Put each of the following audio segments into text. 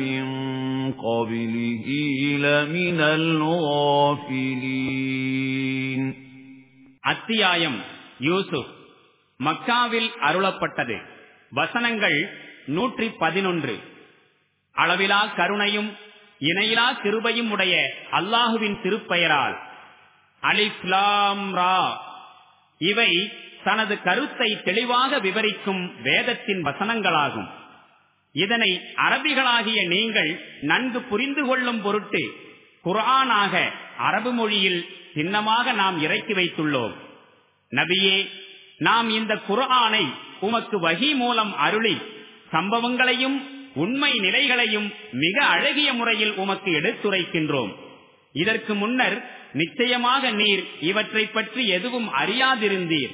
مِن قَبْلِهِ لَمِنَ الْغَافِلِينَ அத்தியாயம் யூசுப் மக்காவில் அருளப்பட்டது வசனங்கள் நூற்றி பதினொன்று அளவிலா கருணையும் இணையிலா கிருபையும் உடைய அல்லாஹுவின் திருப்பெயரால் அலிஸ்லாம் ரா இவை தனது கருத்தை தெளிவாக விவரிக்கும் வேதத்தின் வசனங்களாகும் இதனை அரபிகளாகிய நீங்கள் நன்கு புரிந்து கொள்ளும் பொருட்டு குரானாக அரபு மொழியில் சின்னமாக நாம் இறக்கி வைத்துள்ளோம். நபியே நாம் இந்த குரானை உமக்கு வகி மூலம் அருளி சம்பவங்களையும் உண்மை நிலைகளையும் மிக அழகிய முறையில் உமக்கு எடுத்துரைக்கின்றோம். இதற்கு முன்னர் நிச்சயமாக நீர் இவற்றை பற்றி எதுவும் அறியாதிருந்தீர்.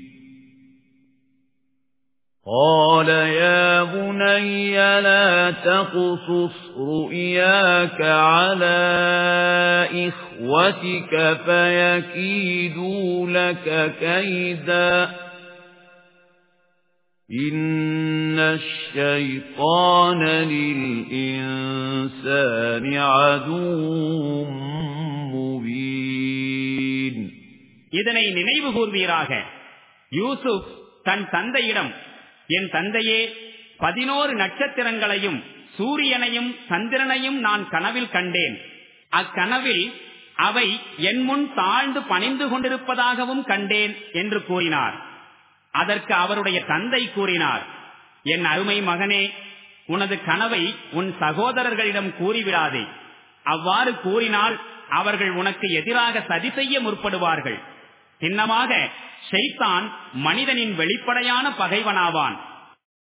قال يا بني لا تقصص رؤياك على إخوتك فيكيدوا لك كيدا إن الشيطان للإنسان عدو مبين இதனை நினைவு கூர்வீராக யூசுப் தன் தந்தையிடம் என் தந்தையே பதினோரு நட்சத்திரங்களையும் சூரியனையும் சந்திரனையும் நான் கனவில் கண்டேன். அக்கனவில் அவை என் முன் தாழ்ந்து பணிந்து கொண்டிருப்பதாகவும் கண்டேன் என்று கூறினார். அதற்கு அவருடைய தந்தை கூறினார் என் அருமை மகனே உனது கனவை உன் சகோதரர்களிடம் கூறிவிடாதே. அவ்வாறு கூறினால் அவர்கள் உனக்கு எதிராக சதி செய்ய முற்படுவார்கள். சின்னமாக ஷைத்தான் மனிதனின் வெளிப்படையான பகைவனாவான்.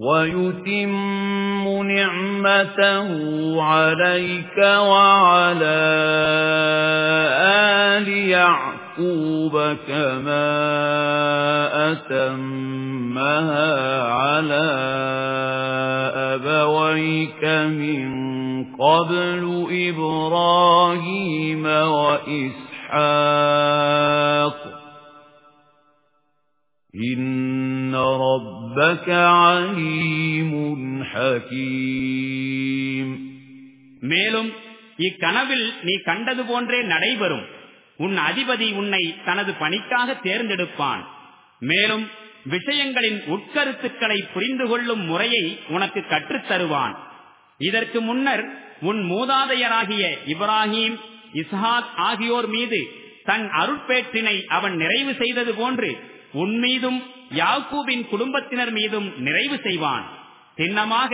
وَيُتِمُّ نِعْمَتَهُ عَلَيْكَ وَعَلَى آلِ يَعْقُوبَ كَمَا أَتَمَّهَا عَلَى أَبَوَيْكَ مِن قَبْلُ إِبْرَاهِيمَ وَإِسْحَاقَ. إِنَّ رَبَّكَ عَلِيمٌ حَكِيمٌ மேலும் இக்கனவில் நீ கண்டது போன்றே நடைபெறும் உன் அதிபதி உன்னை தனது பணிக்காக தேர்ந்தெடுப்பான் மேலும் விஷயங்களின் உட்கருத்துக்களை புரிந்து கொள்ளும் முறையை உனக்கு கற்றுத் தருவான் இதற்கு முன்னர் உன் மூதாதையராகிய இப்ராஹிம் இஸ்ஹாக் ஆகியோர் மீது தன் அருட்பேற்றினை அவன் நிறைவு செய்தது போன்று உன் மீதும் யாக்கூபின் குடும்பத்தினர் மீதும் நிறைவு செய்வான் சின்னமாக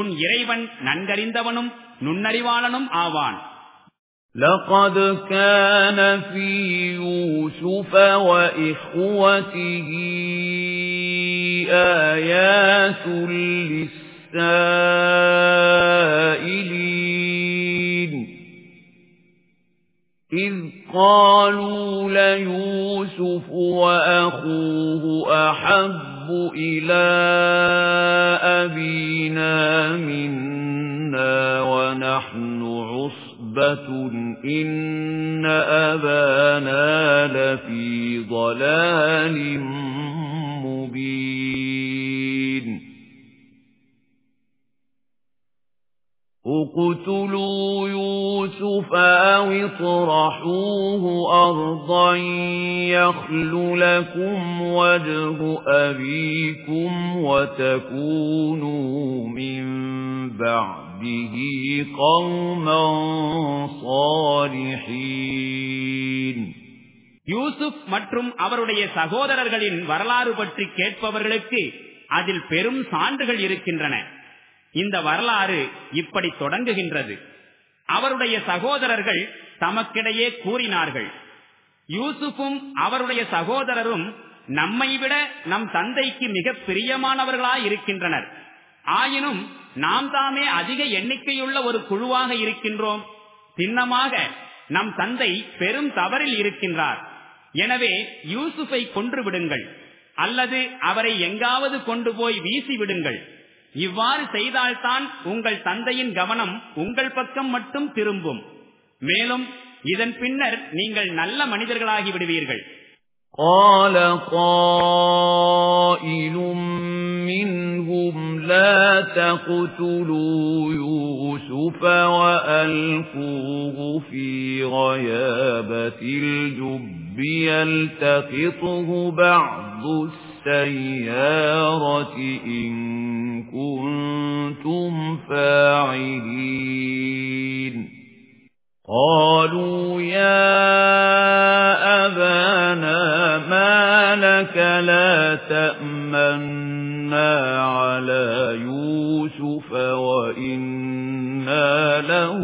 உன் இறைவன் நன்கறிந்தவனும் நுண்ணறிவாளனும் ஆவான் لقد كان في يوسف وإخوته آيات السائلين إذ قالوا ليوسف وأخوه أحب إلى أبينا منا ونحن عصبة إن أبانا لفي ضلال مبين اقتلوا يوسف أو اطرحوه أرضا يخل لكم وجه أبيكم وتكونوا من بعده قوما صالحين யூசுப் மற்றும் அவருடைய சகோதரர்களின் வரலாறு பற்றி கேட்பவர்களுக்கு அதில் பெரும் சான்றுகள் இருக்கின்றன இந்த வரலாறு இப்படி தொடங்குகின்றது. அவருடைய சகோதரர்கள் தமக்கிடையே கூறினார்கள் யூசுஃபும் அவருடைய சகோதரரும் நம்மை விட நம் தந்தைக்கு மிக பிரியமானவர்களாய் இருக்கின்றனர். ஆயினும் நாம் தாமே அதிக எண்ணிக்கையுள்ள ஒரு குழுவாக இருக்கின்றோம். சின்னமாக நம் தந்தை பெரும் தவறில் இருக்கின்றார். எனவே யூசுஃபை கொன்று விடுங்கள் அல்லது அவரை எங்காவது கொண்டு போய் வீசி விடுங்கள். இவ்வாறு செய்தால்தான் உங்கள் தந்தையின் கவனம் உங்கள் பக்கம் மட்டும் திரும்பும் மேலும் இதன் பின்னர் நீங்கள் நல்ல மனிதர்களாகி விடுவீர்கள் قال قائل منهم لا تقتلوا يوسف وألقوه في غيابة الجب يلتقطه بعض السيارة إن كنتم فاعلين. قالوا يا أبانا ما لك لا تأمنا على يوسف وإنا له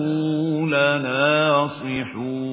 لناصحون.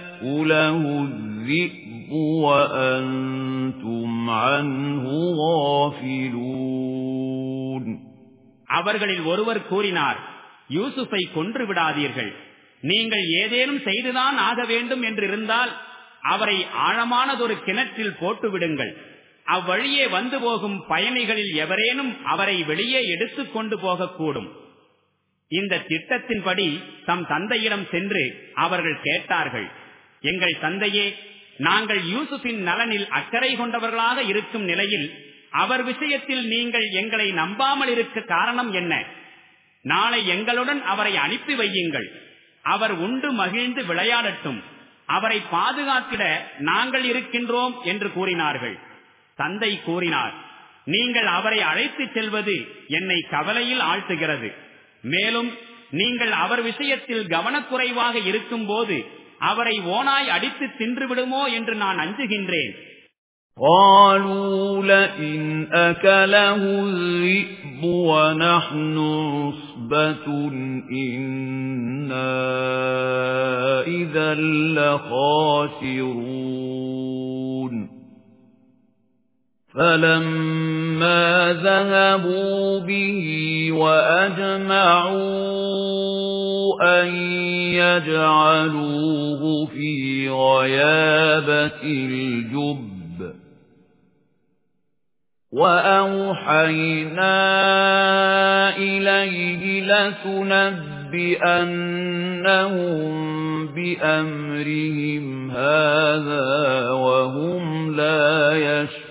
يأكله الذئب وأنتم عنه غافلون அவர்களில் ஒருவர் கூறினார் யூசுஃபை கொன்று விடாதீர்கள் நீங்கள் ஏதேனும் செய்துதான் ஆக வேண்டும் என்றிருந்தால் அவரை ஆழமானதொரு கிணற்றில் போட்டு விடுங்கள் அவ்வழியே வந்து போகும் பயணிகளில் எவரேனும் அவரை வெளியே எடுத்துக் கொண்டு போகக்கூடும் இந்த திட்டத்தின்படி தம் தந்தையிடம் சென்று அவர்கள் கேட்டார்கள் எங்கள் தந்தையே நாங்கள் யூசுஃபின் நலனில் அக்கறை கொண்டவர்களாக இருக்கும் நிலையில் அவர் விஷயத்தில் நீங்கள் எங்களை நம்பாமல் இருக்க காரணம் என்ன? நாளை எங்களுடன் அவரை அனுப்பி வையுங்கள். அவர் உண்டு மகிழ்ந்து விளையாடட்டும். அவரை பாதுகாத்திட நாங்கள் இருக்கின்றோம் என்று கூறினார்கள். தந்தை கூறினார் நீங்கள் அவரை அழைத்து செல்வது என்னை கவலையில் ஆழ்த்துகிறது. மேலும் நீங்கள் அவர் விஷயத்தில் கவனக்குறைவாக இருக்கும் போது அவரை ஓனாய் அடித்து தின்று விடுமோ என்று நான் அஞ்சுகின்றேன் قالوا لئن أكله الذئب ونحن عصبة إنا إذا لخاسرون فلما ذهبوا به وأجمعوا أن يجعلوه في غيابة الجب وأوحينا إليه لتنبئنهم بأمرهم هذا وهم لا يشعرون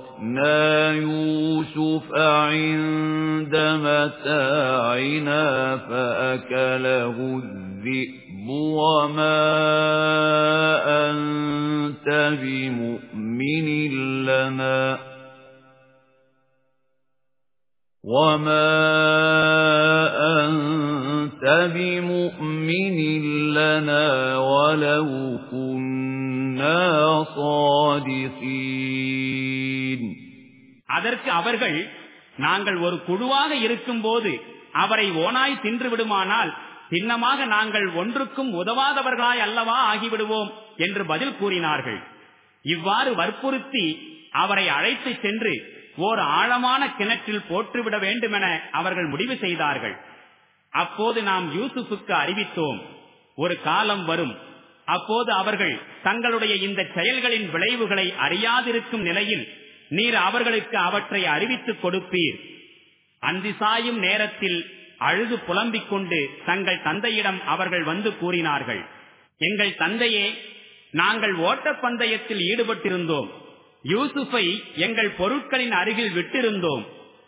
وتركنا يوسف عند متاعنا فأكله الذئب وما أنت بمؤمن لنا وَمَا أَنْتَ بِمُؤْمِنٍ لَنَا وَلَوْ كُنَّا صَادِقِينَ அதற்கு அவர்கள் நாங்கள் ஒரு குழுவாக இருக்கும்போது அவரை ஓனாய் தின்று விடுமானால் சின்னமாக நாங்கள் ஒன்றுக்கும் உதவாதவர்களாய் அல்லவா ஆகிவிடுவோம் என்று பதில் கூறினார்கள். இவ்வாறு வற்புறுத்தி அவரை அழைத்து சென்று ஓர் ஆழமான கிணற்றில் போற்றுவிட வேண்டுமென அவர்கள் முடிவு செய்தார்கள். அப்போது நாம் யூசுஃபுக்கு அறிவித்தோம் ஒரு காலம் வரும். அப்போது அவர்கள் தங்களுடைய இந்த செயல்களின் விளைவுகளை அறியாதிருக்கும் நிலையில் நீர் அவர்களுக்கு அவற்றை அறிவித்துக் கொடுப்பீர். அந்தி சாயும் நேரத்தில் அழுது புலம்பிக் கொண்டு தங்கள் தந்தையிடம் அவர்கள் வந்து கூறினார்கள். எங்கள் தந்தையே நாங்கள் ஓட்டப்பந்தயத்தில் ஈடுபட்டிருந்தோம். யூசுஃபை எங்கள் பொருட்களின் அருகில் விட்டிருந்தோம்.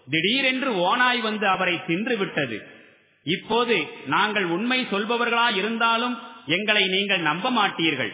திடீரென்று ஓனாய் வந்து அவரை தின்று விட்டது. இப்போது நாங்கள் உண்மை சொல்பவர்களா இருந்தாலும் எங்களை நீங்கள் நம்ப மாட்டீர்கள்.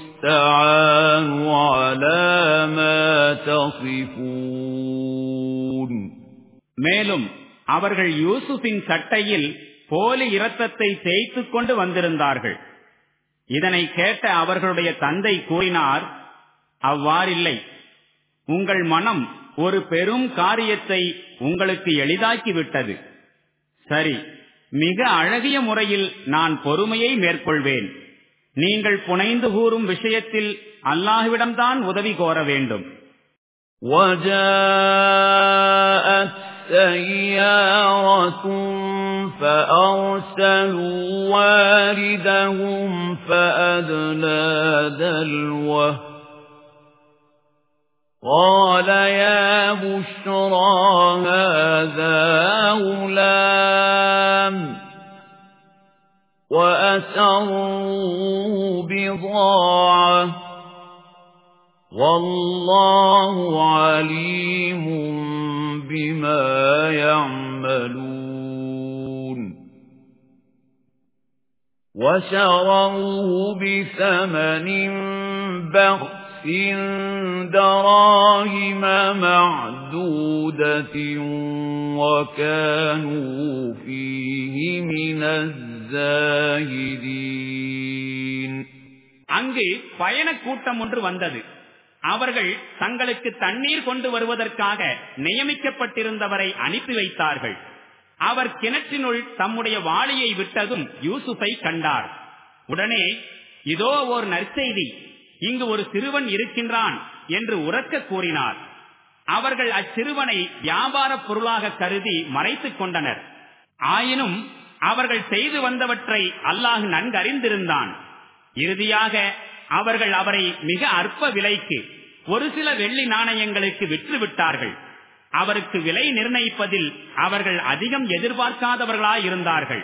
على ما تصفون மேலும் அவர்கள் யூசுஃபின் சட்டையில் போலி இரத்தத்தை தேய்த்துக் கொண்டு வந்திருந்தார்கள் இதனை கேட்ட அவர்களுடைய தந்தை கூறினார் அவ்வாறில்லை உங்கள் மனம் ஒரு பெரும் காரியத்தை உங்களுக்கு எளிதாக்கி விட்டது சரி மிக அழகிய முறையில் நான் பொறுமையை மேற்கொள்வேன் நீங்கள் புனைந்து கூறும் விஷயத்தில் அல்லாஹுவிடம்தான் உதவி கோர வேண்டும் سَيَّارَةٌ فَأَرْسَلُوا وَارِدَهُمْ فَأَدْلَى دَلْوَهُ قَالَ يَا بُشْرَى هَذَا غُلَامٌ وَأَسَرُّوا بِضَاعَةً. وَاللَّهُ عَلِيمٌ بما يعملون. وشروه بثمن بخس دراهم معدودة وكانوا فيه من الزاهدين அங்கு பயண கூட்டம் ஒன்று வந்தது. அவர்கள் தங்களுக்கு தண்ணீர் கொண்டு வருவதற்காக நியமிக்கப்பட்டிருந்தவரை அனுப்பி வைத்தார்கள். அவர் கிணற்றினுள் தம்முடைய வாளியை விட்டதும் யூசுஃபை கண்டார். உடனே இதோ ஓர் நற்செய்தி. இங்கு ஒரு சிறுவன் இருக்கின்றான் என்று உறக்க கூறினார். அவர்கள் அச்சிறுவனை வியாபார பொருளாக கருதி மறைத்துக் கொண்டனர். ஆயினும் அவர்கள் செய்து வந்தவற்றை அல்லாஹ் நன்கறிந்திருந்தான். இறுதியாக அவர்கள் அவரை மிக அற்ப விலைக்கு ஒரு சில வெள்ளி நாணயங்களுக்கு விற்று விட்டார்கள் அவருக்கு விலை நிர்ணயிப்பதில் அவர்கள் அதிகம் எதிர்பார்க்காதவர்களாயிருந்தார்கள்.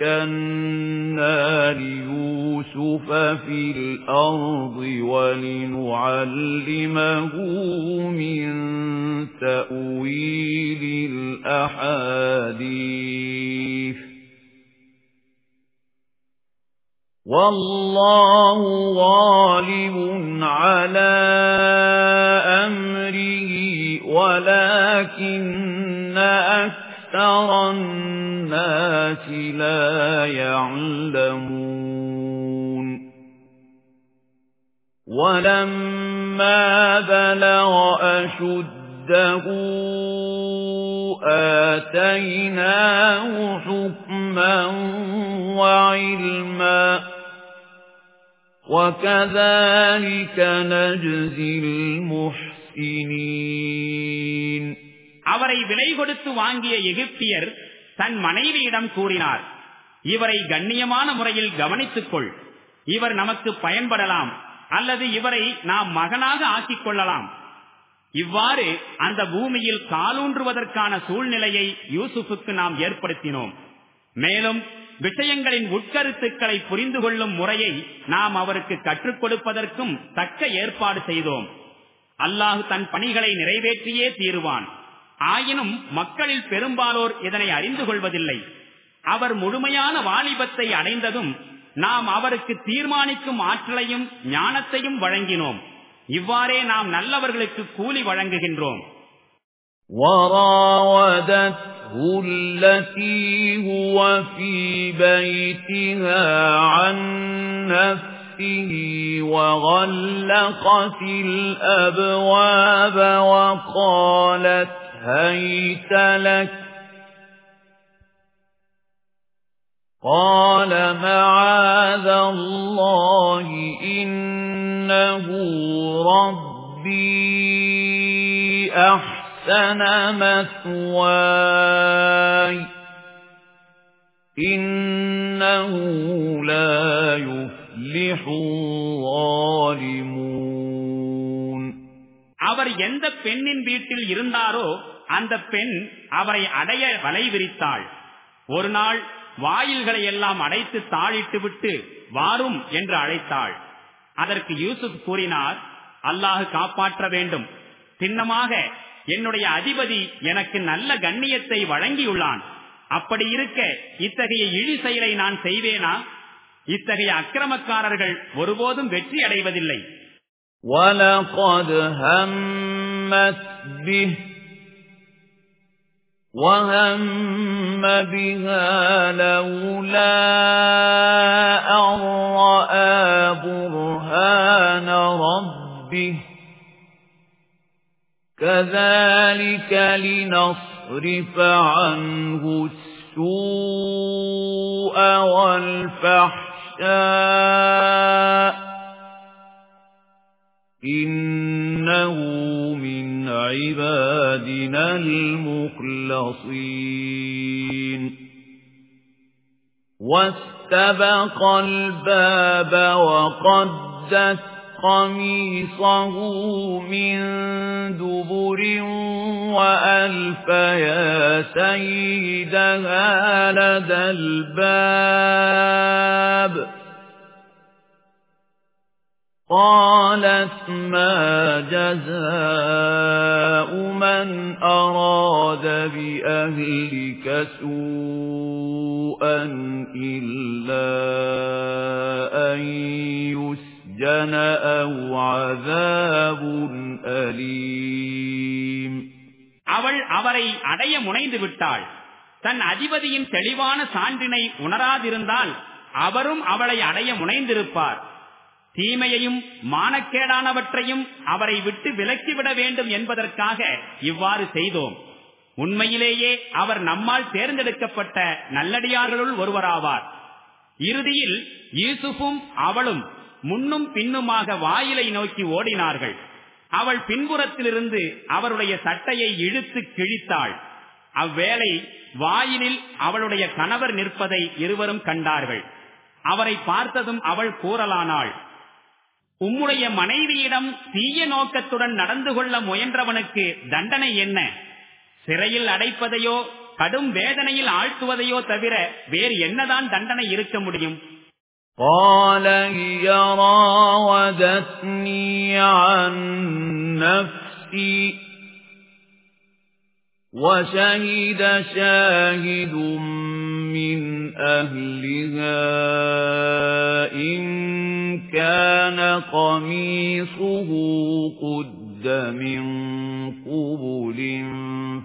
مَكَّنَّا لِيُوسُفَ فِي الْأَرْضِ وَلِنُعَلِّمَهُ مِنْ تَأْوِيلِ الْأَحَادِيثِ. وَاللَّهُ غَالِبٌ عَلَى أَمْرِهِ وَلَكِنَّ أَكْثَرَ النَّاسِ لَا يَعْلَمُونَ. وَلَمَّا بَلَغَ أَشُدَّهُ آتَيْنَاهُ حُكْمًا وَعِلْمًا. وَكَذَلِكَ نَجْزِي الْمُحْسِنِينَ. அவரை விலை கொடுத்து வாங்கிய எகிப்தியர் தன் மனைவியிடம் கூறினார் இவரை கண்ணியமான முறையில் கவனித்துக் கொள் இவர் நமக்கு பயன்படலாம் அல்லது இவரை நாம் மகனாக ஆக்கிக் கொள்ளலாம். இவ்வாறு அந்த பூமியில் காலூன்றுவதற்கான சூழ்நிலையை யூசுஃபுக்கு நாம் ஏற்படுத்தினோம். மேலும் விஷயங்களின் உட்கருத்துக்களை புரிந்து கொள்ளும் முறையை நாம் அவருக்கு கற்றுக் கொடுப்பதற்கும் தக்க ஏற்பாடு செய்தோம். அல்லாஹு தன் பணிகளை நிறைவேற்றியே தீருவான். ஆயினும் மக்களில் பெரும்பாலோர் இதனை அறிந்து கொள்வதில்லை அவர் முழுமையான வாலிபத்தை அடைந்ததும் நாம் அவருக்கு தீர்மானிக்கும் ஆற்றலையும் ஞானத்தையும் வழங்கினோம் இவ்வாறே நாம் நல்லவர்களுக்கு கூலி வழங்குகின்றோம் وراودته التي هو في بيتها عن نفسه وغلقت الأبواب وقالت هيت لك قال معاذ الله إنه ربي أحسن أَحْسَنَ مَثْوَايَ إِنَّهُ لَا يُفْلِحُ الظَّالِمُونَ அவர் எந்த பெண்ணின் வீட்டில் இருந்தாரோ அந்த பெண் அவரை அடைய வலை விரித்தாள் ஒரு நாள் வாயில்களை எல்லாம் அடைத்து தாழிட்டு விட்டு வாரும் என்று அழைத்தாள் அதற்கு யூசுப் கூறினார் அல்லாஹு காப்பாற்ற வேண்டும் சின்னமாக என்னுடைய அதிபதி எனக்கு நல்ல கண்ணியத்தை வழங்கியுள்ளான் அப்படி இருக்க இத்தகைய இழி செயலை நான் செய்வேனா இத்தகைய அக்கிரமக்காரர்கள் ஒருபோதும் வெற்றி அடைவதில்லை وَلَقَدْ هَمَّتْ بِهِ وَهَمَّ بِهَا لَوْلَا أَن رَّأَىٰ بُرْهَانَ رَبِّهِ كَذَلِكَ لِنَصْرِفَ عَنْهُ السُّوءَ وَالْفَحْشَاءَ إِنَّهُ مِنْ عِبَادِنَا الْمُخْلَصِينَ. وَاسْتَبَقَ الْبَابَ وَقَدَّتْ قَمِيصَهُ مِنْ دُبُرٍ وَأَلْفَ يَا سَيِّدَهَا لَدَى الْبَابِ. قَالَتْ مَا جَزَاءُ مَنْ أَرَادَ بِأَهْلِكَ سُوءًا إِلَّا أَنْ يُسْرَ السجن أو عذاب أليم அவள் அவரை அடைய முனைந்து விட்டாள் தன் அதிபதியின் தெளிவான சான்றினை உணராதிருந்தால் அவரும் அவளை அடைய முனைந்திருப்பார் தீமையையும் மானக்கேடானவற்றையும் அவரை விட்டு விலக்கிவிட வேண்டும் என்பதற்காக இவ்வாறு செய்தோம். உண்மையிலேயே அவர் நம்மால் தேர்ந்தெடுக்கப்பட்ட நல்லடியார்களுள் ஒருவராவார். இறுதியில் யூசுஃபும் அவளும் முன்னும் பின்னுமாக வாயிலை நோக்கி ஓடினார்கள். அவள் பின்புறத்திலிருந்து அவருடைய சட்டையை இழுத்து கிழித்தாள். அவ்வேளை வாயிலில் அவளுடைய கணவர் நிற்பதை இருவரும் கண்டார்கள். அவரை பார்த்ததும் அவள் கூறலானாள். உம்முடைய மனைவியிடம் தீய நோக்கத்துடன் நடந்து கொள்ள முயன்றவனுக்கு தண்டனை என்ன சிறையில் அடைப்பதையோ கடும் வேதனையில் ஆழ்த்துவதையோ தவிர வேறு என்னதான் தண்டனை இருக்க முடியும் قال هي راودتني عن نفسي وشهد شاهد من أهلها إن كان قميصه قد من قبل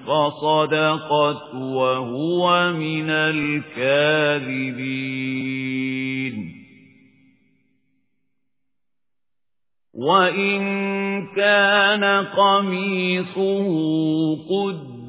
فصدقت وهو من الكاذبين. وَإِن كَانَ قَمِيصُهُ قُدَّ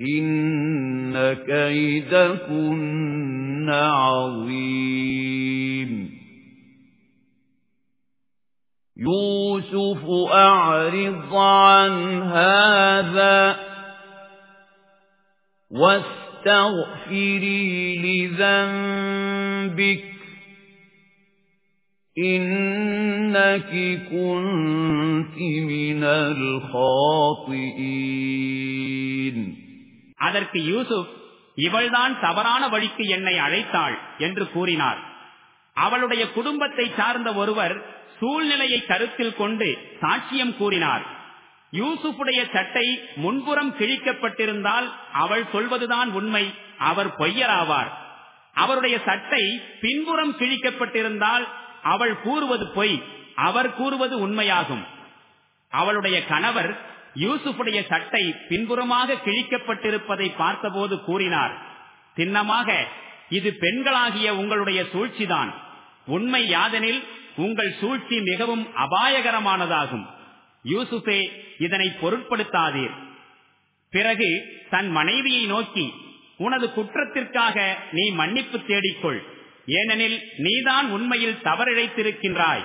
إِنَّ كَيْدَكُنَّ عَظِيمٌ يُوسُفُ أَعْرِضْ عَنْ هَذَا وَاسْتَغْفِرِي لِذَنبِكِ إِنَّكِ كُنتِ مِنَ الْخَاطِئِينَ அதற்கு யூசுப் இவள்தான் தவறான வழிக்கு என்னை அழைத்தாள் என்று கூறினார். அவளுடைய குடும்பத்தை சார்ந்த ஒருவர் சூழ்நிலையை கருத்தில் கொண்டு சாட்சியம் கூறினார். யூசுப்புடைய சட்டை முன்புறம் கிழிக்கப்பட்டிருந்தால் அவள் சொல்வதுதான் உண்மை அவர் பொய்யராவார். அவருடைய சட்டை பின்புறம் கிழிக்கப்பட்டிருந்தால் அவள் கூறுவது பொய் அவர் கூறுவது உண்மையாகும். அவளுடைய கணவர் யூசுஃபுடைய சட்டை பின்புறமாக கிழிக்கப்பட்டிருப்பதை பார்த்தபோது கூறினார் சின்னமாக இது பெண்களாகிய உங்களுடைய சூழ்ச்சிதான். உண்மை யாதெனில் உங்கள் சூழ்ச்சி மிகவும் அபாயகரமானதாகும். யூசுஃபே இதனை பொருட்படுத்தாதீர். பிறகு தன் மனைவியை நோக்கி உனது குற்றத்திற்காக நீ மன்னிப்பு தேடிக்கொள். ஏனெனில் நீதான் உண்மையில் தவறிழைத்திருக்கின்றாய்.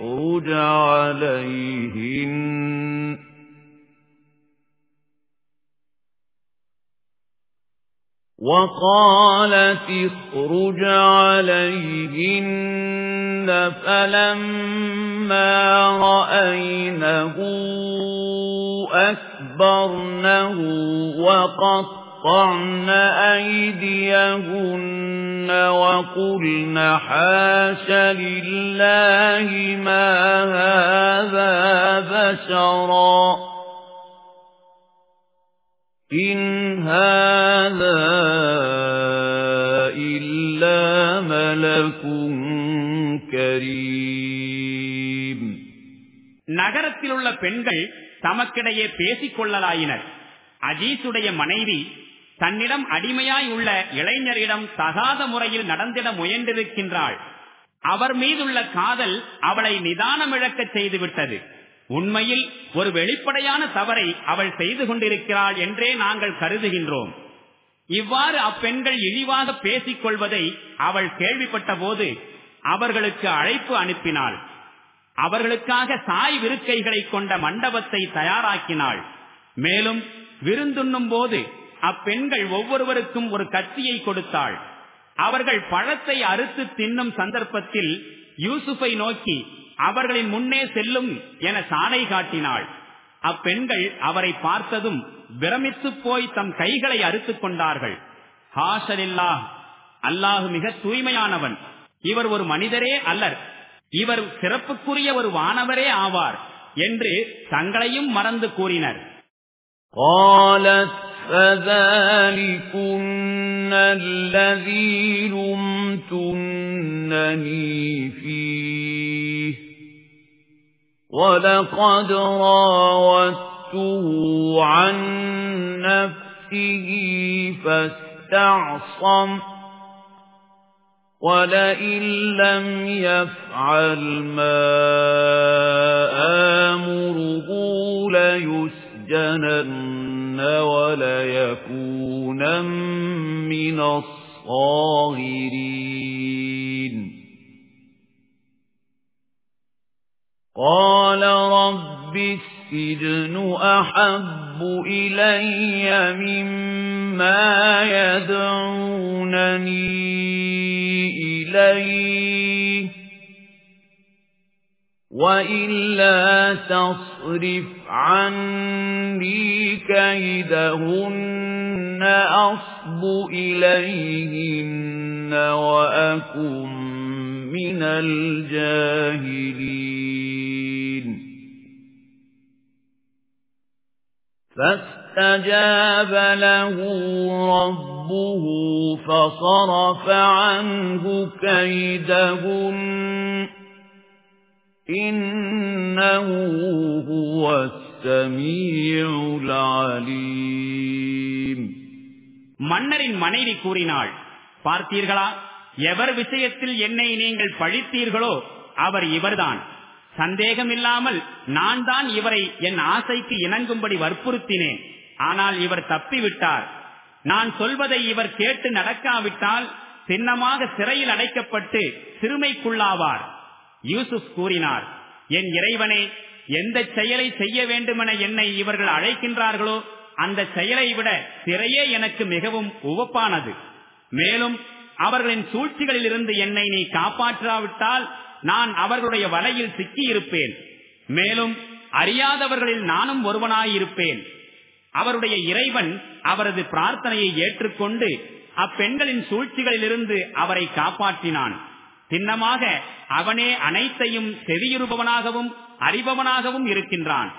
اخْرُجْ عَلَيْهِنَّ. وَقَالَتِ اخْرُجْ عَلَيْهِنَّ فَلَمَّا رَأَيْنَهُ أَكْبَرْنَهُ وَقَطَّعْنَ أَيْدِيَهُنَّ وَقُلْنَ حَاشَ لِلَّهِ مَا هَذَا بَشَرًا إِنْ هَذَا إِلَّا مَلَكٌ كَرِيمٌ நகரத்தில் உள்ள பெண்கள் தமக்கிடையே பேசிக் கொள்ளலாயினர் அஜீசுடைய மனைவி தன்னிடம் அடிமையாய் உள்ள இளைஞரிடம் தகாத முறையில் நடந்திட முயன்றிருக்கின்றாள். அவர் மீதுள்ள காதல் அவளை நிதானம் இழக்கச் செய்துவிட்டது. உண்மையில் ஒரு வெளிப்படையான தவறை அவள் செய்து கொண்டிருக்கிறாள் என்றே நாங்கள் கருதுகின்றோம். இவ்வாறு அப்பெண்கள் இழிவாக பேசிக் கொள்வதை அவள் கேள்விப்பட்ட போது அவர்களுக்கு அழைப்பு அனுப்பினாள். அவர்களுக்காக சாய் விருக்கைகளை கொண்ட மண்டபத்தை தயாராக்கினாள். மேலும் விருந்துண்ணும் போது அப்பெண்கள் ஒவ்வொருவருக்கும் ஒரு கத்தியை கொடுத்தாள் அவர்கள் பழத்தை அறுத்து தின்னும் சந்தர்ப்பத்தில் யூசுஃபை நோக்கி அவர்களின் முன்னே செல்லும் என சாலை காட்டினாள் அப்பெண்கள் அவரை பார்த்ததும் பிரமித்து போய் தம் கைகளை அறுத்துக் கொண்டார்கள் ஹாஷலில்லா அல்லாஹு மிக தூய்மையானவன் இவர் ஒரு மனிதரே அல்லர் இவர் சிறப்புக்குரிய ஒரு வானவரே ஆவார் என்று தங்களையும் மறந்து கூறினர் قالت فذلكن الذي لمتنني فيه. ولقد راودته عن نفسه فاستعصم. وَلَئِن لَّمْ يَفْعَلْ مَا آمُرُهُ لَيُسْجَنَنَّ وَلَيَكُونًا مِّنَ الصَّاغِرِينَ. قَالَ رَبِّ السِّجْنُ أَحَبُّ إِلَيَّ مِمَّا يَدْعُونَنِي إِلَيْهِ. وَإِلَّا تَصْرِفْ عَنِّي كَيْدَهُنَّ أَصْبُ إِلَيْهِنَّ وَأَكُن مِّنَ الْجَاهِلِينَ فَاسْتَجَابَ لَهُ رَبُّهُ فَصَرَفَ عَنْهُ كَيْدَهُنَّ إِنَّهُ هُوَ السَّمِيعُ الْعَلِيمُ மன்னரின் மனைவி கூறினாள் பார்த்தீர்களா எவர் விஷயத்தில் என்னை நீங்கள் பழித்தீர்களோ அவர் இவர்தான் சந்தேகமில்லாமல் நான் தான் இவரை என் ஆசைக்கு இணங்கும்படி வற்புறுத்தினேன் ஆனால் இவர் தப்பிவிட்டார் நான் சொல்வதை இவர் கேட்டு நடக்காவிட்டால் சின்னமாக சிறையில் அடைக்கப்பட்டு சிறுமைக்குள்ளாவார் யூசுப் கூறினார் என் இறைவனே எந்த செயலை செய்ய வேண்டுமென என்னை இவர்கள் அழைக்கின்றார்களோ அந்த செயலை விட சிறையே எனக்கு மிகவும் உவப்பானது. மேலும் அவர்களின் சூழ்ச்சிகளில் இருந்து என்னை நீ காப்பாற்றாவிட்டால் நான் அவர்களுடைய வலையில் சிக்கியிருப்பேன். மேலும் அறியாதவர்களில் நானும் ஒருவனாயிருப்பேன். அவருடைய இறைவன் அவரது பிரார்த்தனையை ஏற்றுக்கொண்டு அப்பெண்களின் சூழ்ச்சிகளிலிருந்து அவரை காப்பாற்றினான். சின்னமாக அவனே அனைத்தையும் செவியுறுபவனாகவும் அறிபவனாகவும் இருக்கின்றான்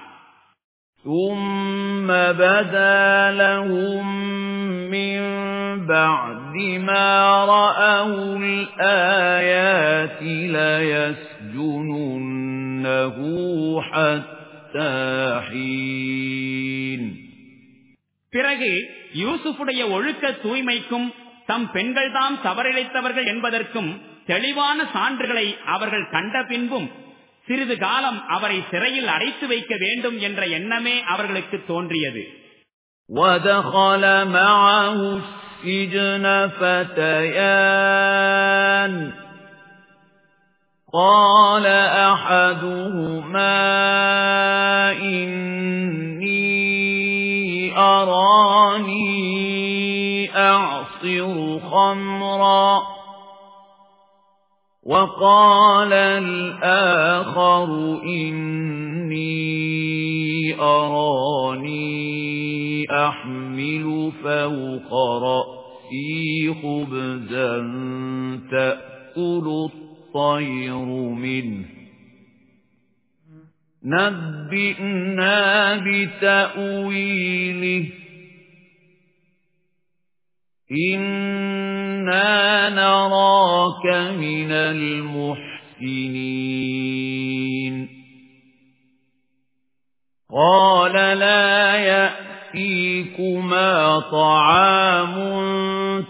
ثُمَّ بَدَا لَهُم مِّن بَعْدِ مَا رَأَوُا الْآيَاتِ لَيَسْجُنُنَّهُ حَتَّى حِينٍ பிறகு யூசுஃபுடைய ஒழுக்க தூய்மைக்கும் தம் பெண்கள்தாம் தவறிழைத்தவர்கள் என்பதற்கும் தெளிவான சான்றுகளை அவர்கள் கண்ட பின்பும் சிறிது காலம் அவரை சிறையில் அடைத்து வைக்க வேண்டும் என்ற எண்ணமே அவர்களுக்கு தோன்றியது وَدَخَلَ مَعَهُ السِّجْنَ فَتَيَانِ قَالَ أَحَدُهُمَا إِنِّي أَرَانِي أَعْصِرُ خَمْرًا وَقَالَ الْآخَرُ إِنِّي أَرَانِي أَحْمِلُ فَوْقَ رَأْسِي خُبْزًا تَأْكُلُ الطَّيْرُ مِنْهُ. نَبِّئْنَا بِتَأْوِيلِهِ. إِنَّا نَرَاكَ مِنَ الْمُحْسِنِينَ قَالَ لَا يَأْتِيكُمَا طَعَامٌ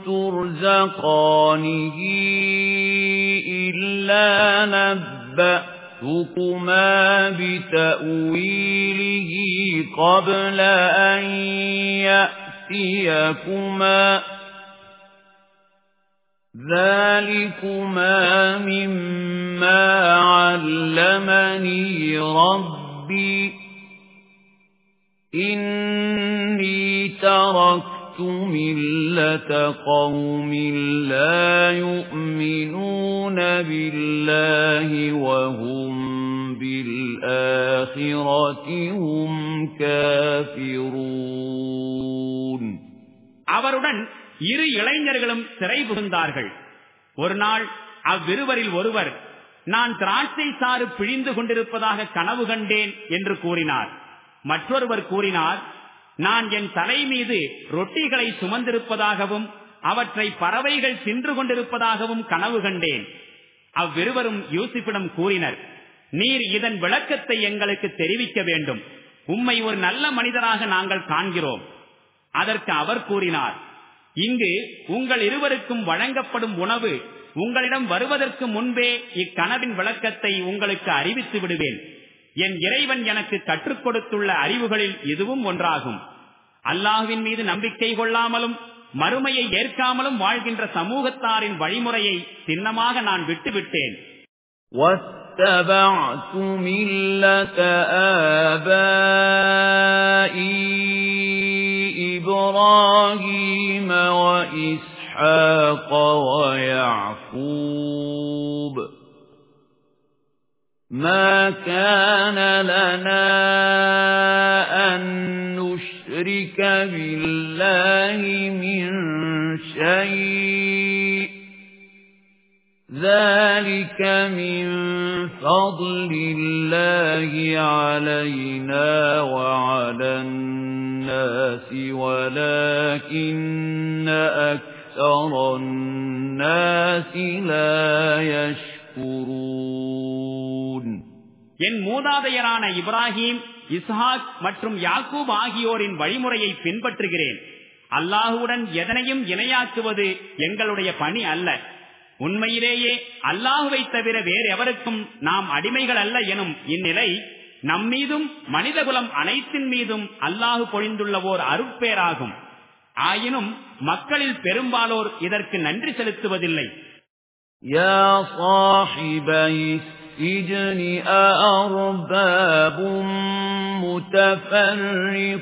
تُرْزَقَانِهِ إِلَّا نَبَّأْتُ يَأْتُكُمَا بِتَأْوِيلِهِ قَبْلَ أَن يَأْتِيَكُمَا ذَلِكُمَا مِمَّا عَلَّمَنِي رَبِّي إِنِّي تَرَكْتُ مِلَّةَ قَوْمٍ لَّا يُؤْمِنُونَ بِاللَّهِ وَهُمْ بِالْآخِرَةِ هُمْ كَافِرُونَ அவருடன் இரு இளைஞர்களும் சிறை புகுந்தார்கள். ஒரு நாள் அவ்விருவரில் ஒருவர் நான் திராட்சை சாறு பிழிந்து கொண்டிருப்பதாக கனவு கண்டேன் என்று கூறினார். மற்றொருவர் கூறினார் நான் என் தலை மீது ரொட்டிகளை சுமந்திருப்பதாகவும் அவற்றை பறவைகள் தின்று கொண்டிருப்பதாகவும் கனவு கண்டேன். அவ்விருவரும் யூசிப்பிடம் கூறினர் நீர் இதன் விளக்கத்தை எங்களுக்கு தெரிவிக்க வேண்டும். உம்மை ஒரு நல்ல மனிதராக நாங்கள் காண்கிறோம். அதற்கு அவர் கூறினார் இங்கு உங்கள் இருவருக்கும் வழங்கப்படும் உணவு உங்களிடம் வருவதற்கு முன்பே இக்கனவின் விளக்கத்தை உங்களுக்கு அறிவித்து விடுவேன் என் இறைவன் எனக்கு கற்றுக் கொடுத்துள்ள அறிவுகளில் இதுவும் ஒன்றாகும் அல்லாஹுவின் மீது நம்பிக்கை கொள்ளாமலும் மறுமையை ஏற்காமலும் வாழ்கின்ற சமூகத்தாரின் வழிமுறையை சின்னமாக நான் விட்டுவிட்டேன் واتبعت مِلَّةَ آبَائِي إِبْرَاهِيمَ وَإِسْحَاقَ وَيَعْقُوبَ. مَا كَانَ لَنَا أَن نُّشْرِكَ بِاللَّهِ مِن شَيْءٍ. ذَلِكَ مِن فَضْلِ اللَّهِ عَلَيْنَا وَعَلَى النَّاسِ. وَلَكِنَّ أَكْثَرَ النَّاسِ لَا يَشْكُرُونَ என் மூதாதையரான இப்ராஹிம் இஸ்ஹாக் மற்றும் யாக்கூப் ஆகியோரின் வழிமுறையை பின்பற்றுகிறேன் அல்லாஹுடன் எதனையும் இணையாக்குவது எங்களுடைய பணி அல்ல உண்மையிலேயே அல்லாஹுவை தவிர வேறு எவருக்கும் நாம் அடிமைகள் அல்ல எனும் இந்நிலை நம்மீதும் மனிதகுலம் அனைத்தின் மீதும் அல்லாஹு பொழிந்துள்ள ஓர் அருட்பேராகும் ஆயினும் மக்களில் பெரும்பாலோர் இதற்கு நன்றி செலுத்துவதில்லை السجن أأرباب متفرقون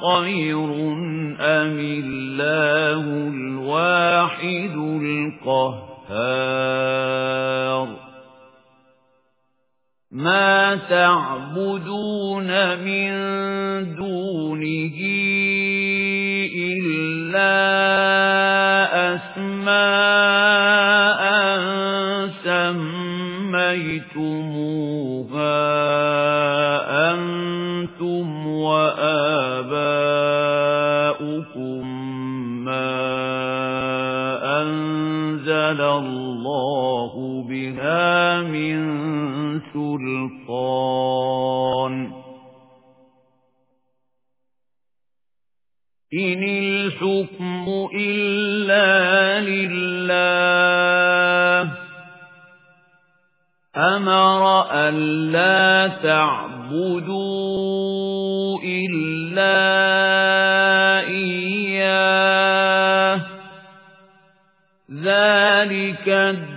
خير أم الله الواحد القهار ما تعبدون من دونه إلا أسماء سميتموها أنتم وآباؤكم ما أنزل الله بها من سلطان. إن الحكم إلا لله أمر ألا تعبدوا إلا إياه. ذلك الدين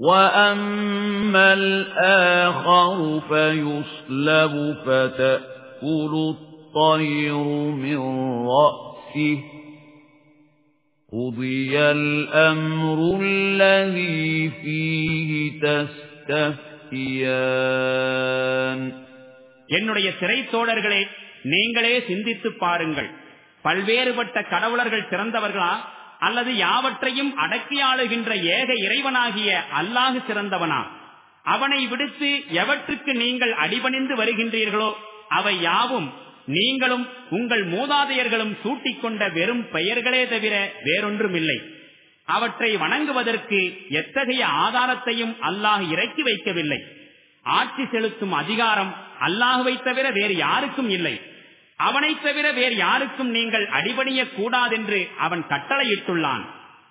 وأما الآخر فيصلب فتأكل الطير من رأسه قضي الأمر الذي فيه تستفى என்னுடைய சிறை தோழர்களே நீங்களே சிந்தித்து பாருங்கள் பல்வேறுபட்ட கடவுளர்கள் சிறந்தவர்களா அல்லது யாவற்றையும் அடக்கி ஆளுகின்ற ஏக இறைவனாகிய அல்லாஹு சிறந்தவனா? அவனை விடுத்து எவற்றுக்கு நீங்கள் அடிபணிந்து வருகின்றீர்களோ அவை யாவும் நீங்களும் உங்கள் மூதாதையர்களும் சூட்டிக்கொண்ட வெறும் பெயர்களே தவிர வேறொன்றுமில்லை. அவற்றை வணங்குவதற்கு எத்தகைய ஆதாரத்தையும் அல்லாஹ் இறக்கி வைக்கவில்லை. ஆட்சி செலுத்தும் அதிகாரம் அல்லாஹுவை தவிர வேறு யாருக்கும் இல்லை. அவனை தவிர வேறு யாருக்கும் நீங்கள் அடிபணிய கூடாதென்று அவன் கட்டளையிட்டுள்ளான்.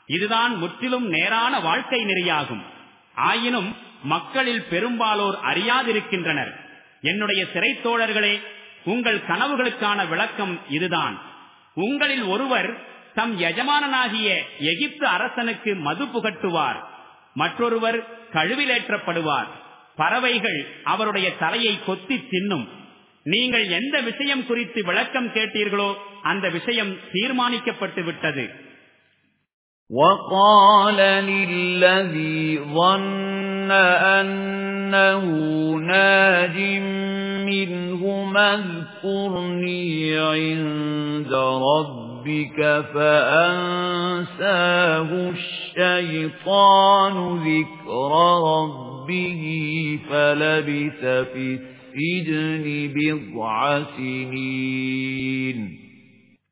இதுதான் முற்றிலும் நேரான வாழ்க்கை நெறியாகும். ஆயினும் மக்களில் பெரும்பாலோர் அறியாதிருக்கின்றனர். என்னுடைய சிறை தோழர்களே உங்கள் கனவுகளுக்கான விளக்கம் இதுதான். உங்களில் ஒருவர் தம் எஜமானனாகிய எகிப்து அரசனுக்கு மது புகட்டுவார். மற்றொருவர் கழுவிலேற்றப்படுவார் பறவைகள் அவருடைய தலையை கொத்தி தின்னும். நீங்கள் எந்த விஷயம் குறித்து விளக்கம் கேட்டீர்களோ அந்த விஷயம் தீர்மானிக்கப்பட்டு விட்டது وقال للذي ظن أنه ناج منه اذكرني عند ربك فأنساه الشيطان ذكر ربه فلبث في السجن بضع سنين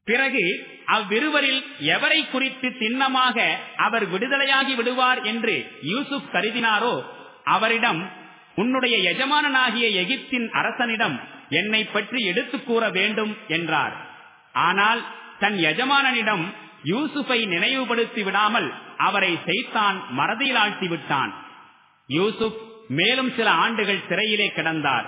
பிறகு அவ்விருவரில் எவரை குறித்து சின்னமாக அவர் விடுதலையாகி விடுவார் என்று யூசுப் கருதினாரோ அவரிடம் உன்னுடைய எஜமானனாகிய எகிப்தின் அரசனிடம் என்னை பற்றி எடுத்துக் கூற வேண்டும் என்றார் ஆனால் தன் எஜமானனிடம் யூசுஃபை நினைவுபடுத்தி விடாமல் அவரை செய்தான் மறதியில் ஆழ்த்தி விட்டான் யூசுப் மேலும் சில ஆண்டுகள் சிறையிலே கிடந்தார்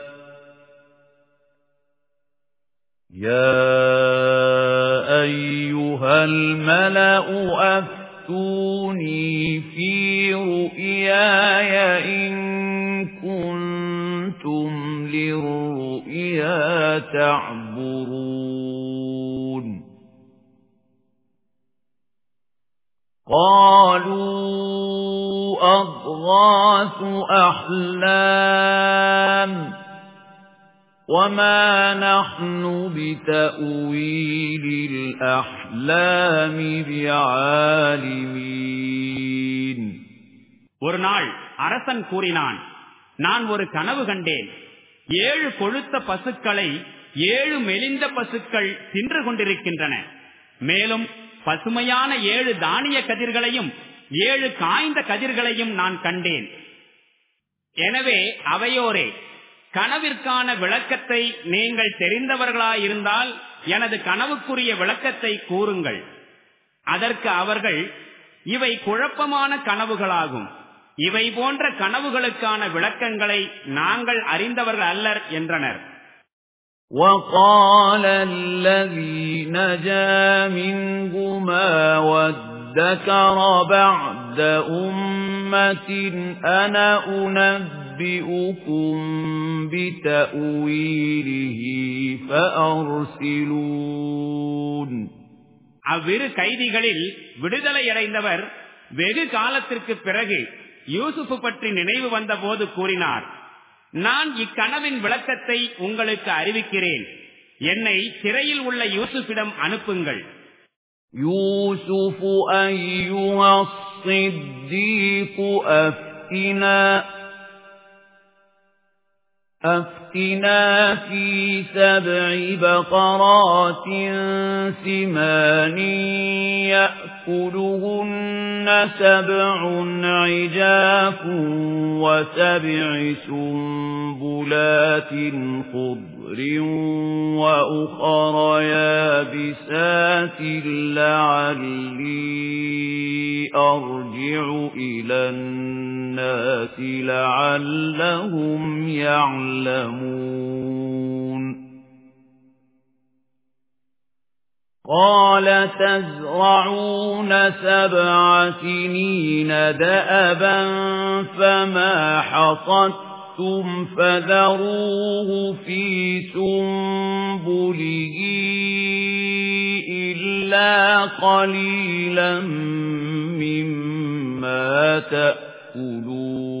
يا أيها الملأ أفتوني في رؤياي إن كنتم للرؤيا تعبرون قالوا أضغاث أحلام وما نحن بتأويل الأحلام بعالمين ஒரு நாள் அரசன் கூறினான் நான் ஒரு கனவு கண்டேன் ஏழு கொழுத்த பசுக்களை ஏழு மெலிந்த பசுக்கள் தின்று கொண்டிருக்கின்றன மேலும் பசுமையான ஏழு தானிய கதிர்களையும் ஏழு காய்ந்த கதிர்களையும் நான் கண்டேன் எனவே அவையோரே கனவிற்கான விளக்கத்தை நீங்கள் தெரிந்தவர்களாயிருந்தால் எனது கனவுக்குரிய விளக்கத்தை கூறுங்கள் அதற்கு அவர்கள் இவை குழப்பமான கனவுகளாகும் இவை போன்ற கனவுகளுக்கான விளக்கங்களை நாங்கள் அறிந்தவர்கள் அல்லர் என்றனர் وقال الذي نجا منهما وادكر بعد أمة أنا أنبئكم بتأويله فأرسلون அவ்விரு கைதிகளில் விடுதலை அடைந்தவர் வெகு காலத்திற்கு பிறகு யூசுப் பற்றி நினைவு வந்த போது கூறினார் நான் இக்கனவின் விளக்கத்தை உங்களுக்கு அறிவிக்கிறேன் என்னை சிறையில் உள்ள யூசுஃபிடம் அனுப்புங்கள் யூசுஃபு ஐயுஹா الصديق أفتنا Um, أفتنا في سبع بقرات سمان يأكلهن سبع عجاف وسبع سنبلات خضر وأخر يابسات لعلي أرجع إلى الناس لعلهم يعلمون قال تزرعون سبع سنين دأبا فما حصدتم فذروه في سنبله إلا قليلا مما تأكلون.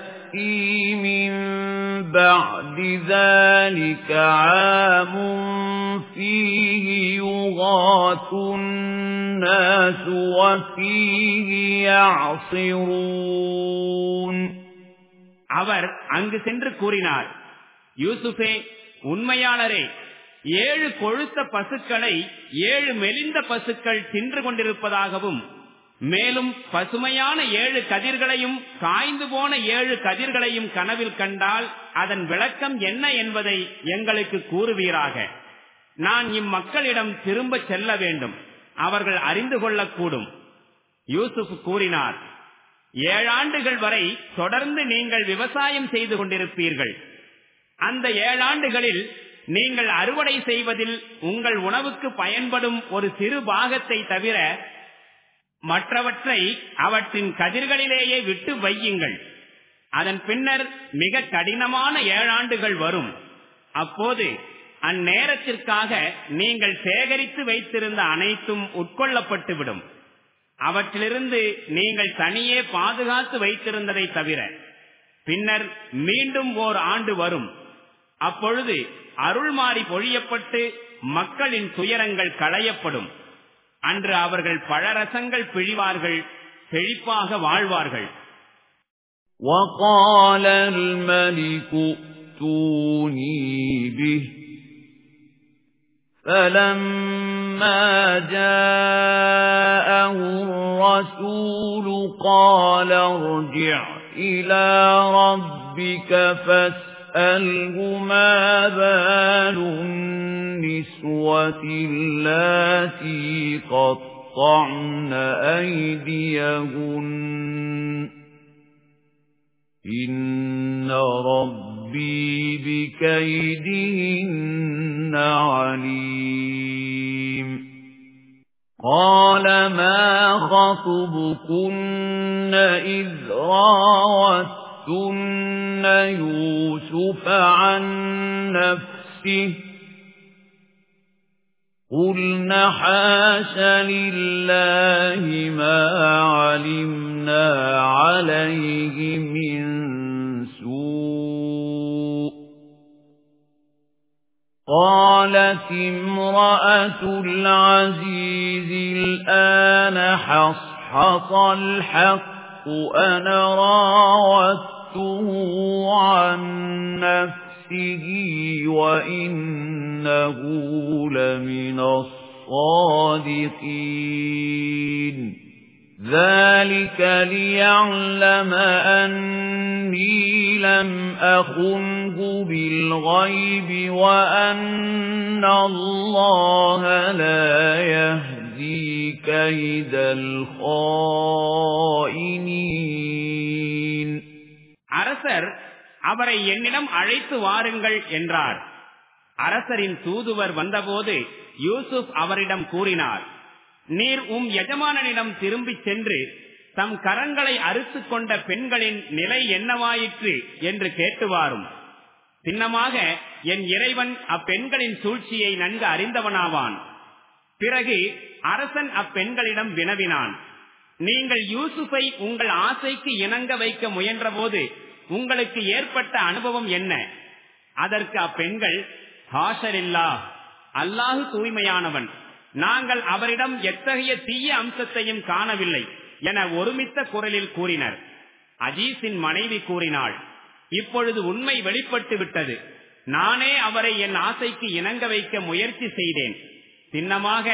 من بعد ذلك عام فيه يغاث الناس وفيه يعصرون அவர் அங்கு சென்று கூறினார் யூசுஃபே உண்மையாளரே ஏழு கொழுத்த பசுக்களை ஏழு மெலிந்த பசுக்கள் தின்று கொண்டிருப்பதாகவும் மேலும் பசுமையான ஏழு கதிர்களையும் காய்ந்து போன ஏழு கதிர்களையும் கனவில் கண்டால் அதன் விளக்கம் என்ன என்பதை எங்களுக்கு கூறுவீராக. நான் இம்மக்களிடம் திரும்ப செல்ல வேண்டும். அவர்கள் அறிந்து கொள்ளக்கூடும். யூசுப் கூறினார் ஏழாண்டுகள் வரை தொடர்ந்து நீங்கள் விவசாயம் செய்து கொண்டிருப்பீர்கள். அந்த ஏழாண்டுகளில் நீங்கள் அறுவடை செய்வதில் உங்கள் உணவுக்கு பயன்படும் ஒரு சிறு பாகத்தை தவிர மற்றவற்றை அவற்றின் கதிர்களிலேயே விட்டு வையுங்கள். அதன் பின்னர் மிக கடினமான ஏழாண்டுகள் வரும். அப்போது அந்நேரத்திற்காக நீங்கள் சேகரித்து வைத்திருந்த அனைத்தும் உட்கொள்ளப்பட்டுவிடும். அவற்றிலிருந்து நீங்கள் தனியே பாதுகாத்து வைத்திருந்ததை தவிர பின்னர் மீண்டும் ஓர் ஆண்டு வரும். அப்பொழுது அருள்மாறி பொழியப்பட்டு மக்களின் துயரங்கள் களையப்படும். அன்று அவர்கள் பழரசங்கள் பிழிவார்கள் செழிப்பாக வாழ்வார்கள் وقال الملك ائتوني به فلما جاءه الرسول قال ارجع إلى ربك فاسأل فاسأله ما بال النسوة التي قطعن أيديهن. إن ربي بكيدهن عليم. قال ما خطبكن إذ راوتن يوسف عن نفسه قلنا حاش لله ما علمنا عليه من سوء قالت امرأة العزيز الآن حصحص الحق أنا راوت فَصَدَّتْهُ عَن نَّفْسِهِ وَإِنَّهُ لَمِنَ الصَّادِقِينَ. ذَلِكَ لِيَعْلَمَ أَنِّي لَمْ أَخُنْهُ بِالْغَيْبِ وَأَنَّ اللَّهَ لَا يَهْدِي كَيْدَ الْخَائِنِينَ அரசர் அவரை என்னிடம் அழைத்து வாருங்கள் என்றார் அரசரின் தூதுவர் வந்தபோது யூசுப் அவரிடம் கூறினார் நீர் உம் எஜமானனிடம் திரும்பிச் சென்று தம் கரங்களை அறுத்து கொண்ட பெண்களின் நிலை என்னவாயிற்று என்று கேட்டுவாரும் சின்னமாக என் இறைவன் அப்பெண்களின் சூழ்ச்சியை நன்கு அறிந்தவனாவான் பிறகு அரசன் அப்பெண்களிடம் வினவினான். நீங்கள் யூசுஃபை உங்கள் ஆசைக்கு இணங்க வைக்க முயன்ற போது உங்களுக்கு ஏற்பட்ட அனுபவம் என்ன? அதற்கு அப்பெண்கள் ஹாஷரில்லா அல்லாஹு தூய்மையானவன். நாங்கள் அவரிடம் எத்தகைய தீய அம்சத்தையும் காணவில்லை என ஒருமித்த குரலில் கூறினர். அஜீஸின் மனைவி கூறினாள் இப்பொழுது உண்மை வெளிப்பட்டு விட்டது. நானே அவரை என் ஆசைக்கு இணங்க வைக்க முயற்சி செய்தேன். சின்னமாக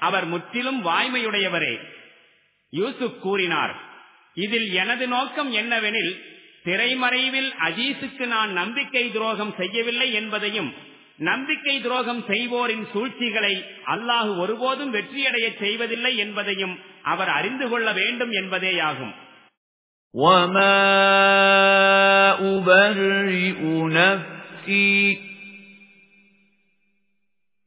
அவர் முற்றிலும் வாய்மையுடையவரே யூசுப் கூறினார் இதில் எனது நோக்கம் என்னவெனில் திரைமறைவில் அஜீசுக்கு நான் நம்பிக்கை துரோகம் செய்யவில்லை என்பதையும் நம்பிக்கை துரோகம் செய்வோரின் சூழ்ச்சிகளை அல்லாஹு ஒருபோதும் வெற்றியடைய செய்வதில்லை என்பதையும் அவர் அறிந்து கொள்ள வேண்டும் என்பதேயாகும் وَمَا أُبَرِّئُ نَفْسِي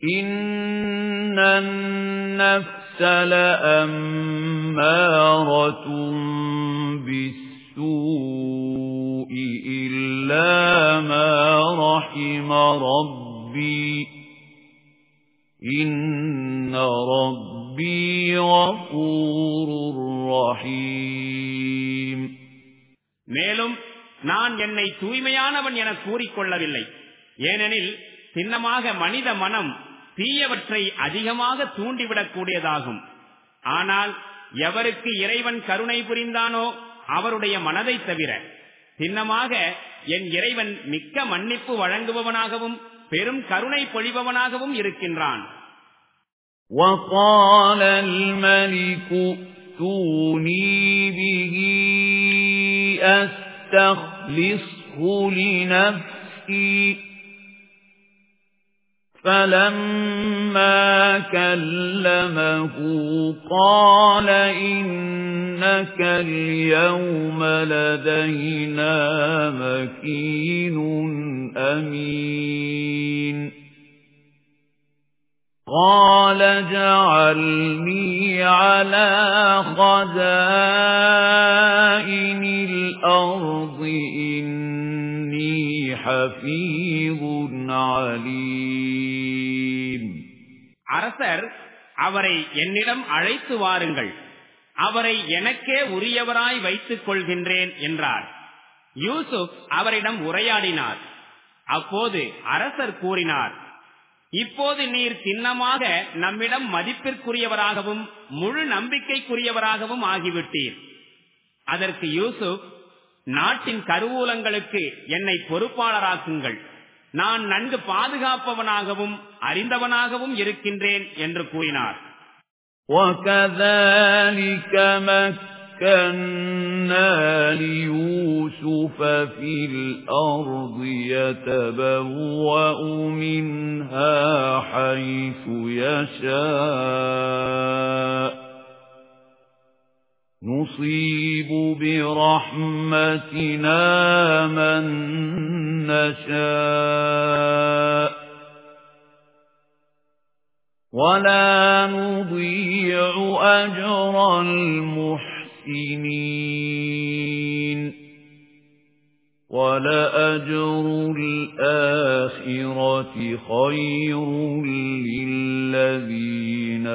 إِنَّ النَّفْسَ لَأَمَّارَةٌ بِالسُّوءِ إِلَّا مَا رَحِمَ رَبِّي إِنَّ رَبِّي غَفُورٌ رَّحِيمٌ மேலும் நான் என்னை தூய்மையானவன் என கூறிக்கொள்ளவில்லை ஏனெனில் சின்னமாக மனித மனம் தீயவற்றை அதிகமாக தூண்டிவிடக்கூடியதாகும் ஆனால் எவருக்கு இறைவன் கருணை புரிந்தானோ அவருடைய மனதை தவிர சின்னமாக என் இறைவன் மிக்க மன்னிப்பு வழங்குபவனாகவும் பெரும் கருணை பொழிபவனாகவும் இருக்கின்றான் وقال الملك ائتوني به أستخلصه لنفسي فَلَمَّا كَلَّمَهُ قَالَ إِنَّكَ الْيَوْمَ لَدَيْنَا مَكِينٌ أَمِينٌ. قَالَ اجْعَلْنِي عَلَى خَزَائِنِ الْأَرْضِ إِنِّي அரசர் அவரை என்னிடம் அழைத்து வாருங்கள். அவரை எனக்கே உரியவராய் வைத்துக் கொள்கின்றேன் என்றார். யூசுப் அவரிடம் உரையாடினார். அப்போது அரசர் கூறினார் இப்போது நீர் சின்னமாக நம்மிடம் மதிப்பிற்குரியவராகவும் முழு நம்பிக்கைக்குரியவராகவும் ஆகிவிட்டீர். அதற்கு யூசுப் நாட்டின் கருவூலங்களுக்கு என்னை பொறுப்பாளராக்குங்கள் நான் நன்கு பாதுகாப்பவனாகவும் அறிந்தவனாகவும் இருக்கின்றேன் என்று கூறினார் وَكَذَلِكَ مَكَّنَّا لِيُوسُفَ فِي الْأَرْضِ يَتَبَوَّأُ مِنْهَا حَيْثُ يَشَاءُ نُصِيبُ بِرَحْمَتِنَا مَن نَّشَاءُ وَلَا نُضِيعُ أَجْرَ الْمُحْسِنِينَ وَلَأَجْرُ الْآخِرَةِ خَيْرٌ لِّلَّذِينَ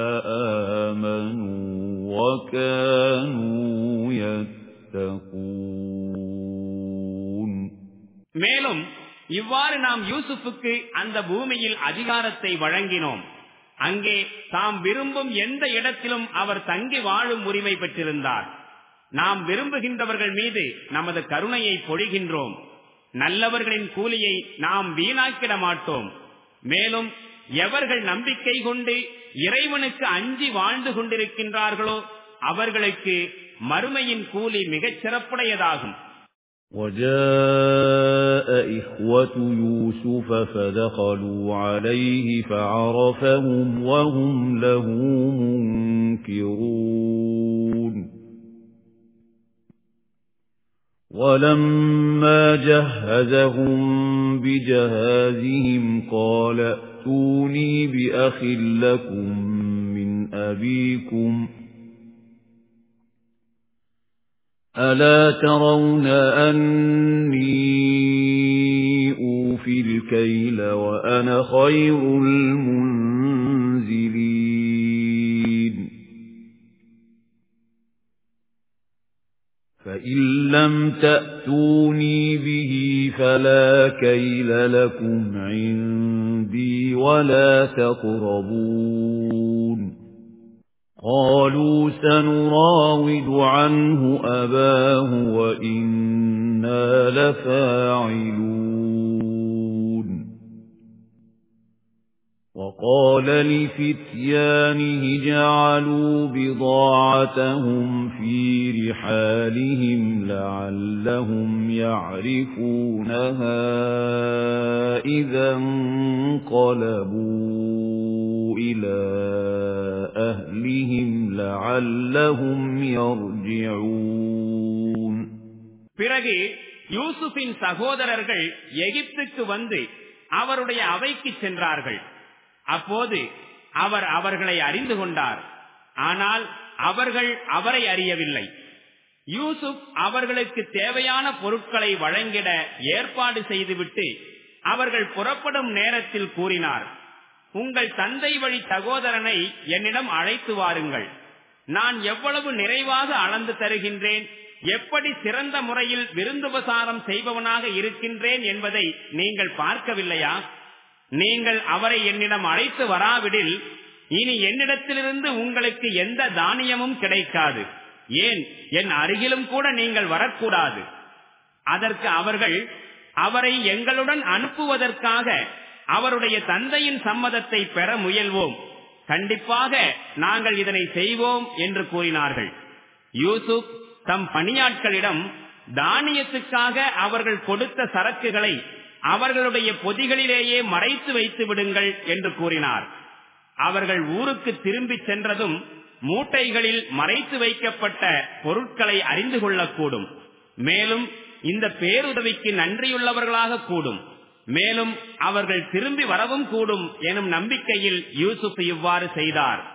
آمَنُوا وَكَانُوا يَتَّقُونَ மேலும் இவ்வாறு நாம் யூசுஃபுக்கு அந்த பூமியில் அதிகாரத்தை வழங்கினோம் அங்கே தாம் விரும்பும் எந்த இடத்திலும் அவர் தங்கி வாழும் உரிமை பெற்றிருந்தார் நாம் விரும்புகின்றவர்கள் மீது நமது கருணையை பொழிகின்றோம் நல்லவர்களின் கூலியை நாம் வீணாக்கிட மாட்டோம் மேலும் எவர்கள் நம்பிக்கை கொண்டு இறைவனுக்கு அஞ்சி வாழ்ந்து கொண்டிருக்கின்றார்களோ அவர்களுக்கு மறுமையின் கூலி மிகச் சிறப்புடையதாகும் وَجَاءَ إِخْوَةُ يُوسُفَ فَدَخَلُوا عَلَيْهِ فَعَرَفَهُمْ وَهُمْ لَهُ مُنكِرُونَ وَلَمَّا جَهَّزَهُم بِجَهَازِهِمْ قَالَ ائْتُونِي بِأَخٍ لَّكُم مِّنْ أَبِيكُمْ ۚ أَلَا تَرَوْنَ أَنِّي أُوفِي الْكَيْلَ وَأَنَا خَيْرُ الْمُنزِلِينَ فَإِن لَّمْ تَأْتُونِي بِهِ فَلَا كَيْلَ لَكُمْ عِندِي وَلَا تَقْرَبُونِ قالوا سنراود عنه أباه وإنا لفاعلون وقال لفتيانه جعلوا بضاعتهم في رحالهم لعلهم يعرفونها إذا انقلبوا إلى أهلهم لعلهم يرجعون பிறகு யூசுஃபின் சகோதரர்கள் எகிப்துக்கு வந்து அவருடைய அவைக்கு சென்றார்கள் அப்போது அவர் அவர்களை அறிந்து கொண்டார். ஆனால் அவர்கள் அவரை அறியவில்லை. யூசுப் அவர்களுக்கு தேவையான பொருட்களை வழங்கிட ஏற்பாடு செய்துவிட்டு அவர்கள் புறப்படும் நேரத்தில் கூறினார் உங்கள் தந்தை வழி சகோதரனை என்னிடம் அழைத்து வாருங்கள். நான் எவ்வளவு நிறைவாக அளந்து தருகின்றேன் எப்படி சிறந்த முறையில் விருந்துபசாரம் செய்பவனாக இருக்கின்றேன் என்பதை நீங்கள் பார்க்கவில்லையா? நீங்கள் அவரை என்னிடம் அழைத்து வராவிடில் இனி என்னிடத்திலிருந்து உங்களுக்கு எந்த தானியமும் கிடைக்காது. ஏன்? என் அருகிலும் கூட நீங்கள் வரக்கூடாது. அதற்கு அவர்கள் அவரை எங்களுடன் அனுப்புவதற்காக அவருடைய தந்தையின் சம்மதத்தை பெற முயல்வோம். கண்டிப்பாக நாங்கள் இதனை செய்வோம் என்று கூறினார்கள். யூசுப் தம் பணியாட்களிடம் தானியத்துக்காக அவர்கள் கொடுத்த சரக்குகளை அவர்களுடைய பொதிகளிலேயே மறைத்து வைத்து விடுங்கள் என்று கூறினார். அவர்கள் ஊருக்கு திரும்பி சென்றதும் மூட்டைகளில் மறைத்து வைக்கப்பட்ட பொருட்களை அறிந்து கொள்ளக்கூடும். மேலும் இந்த பேருதவிக்கு நன்றியுள்ளவர்களாக கூடும். மேலும் அவர்கள் திரும்பி வரவும் கூடும் எனும் நம்பிக்கையில் யூசுப் இவ்வாறு செய்தார்.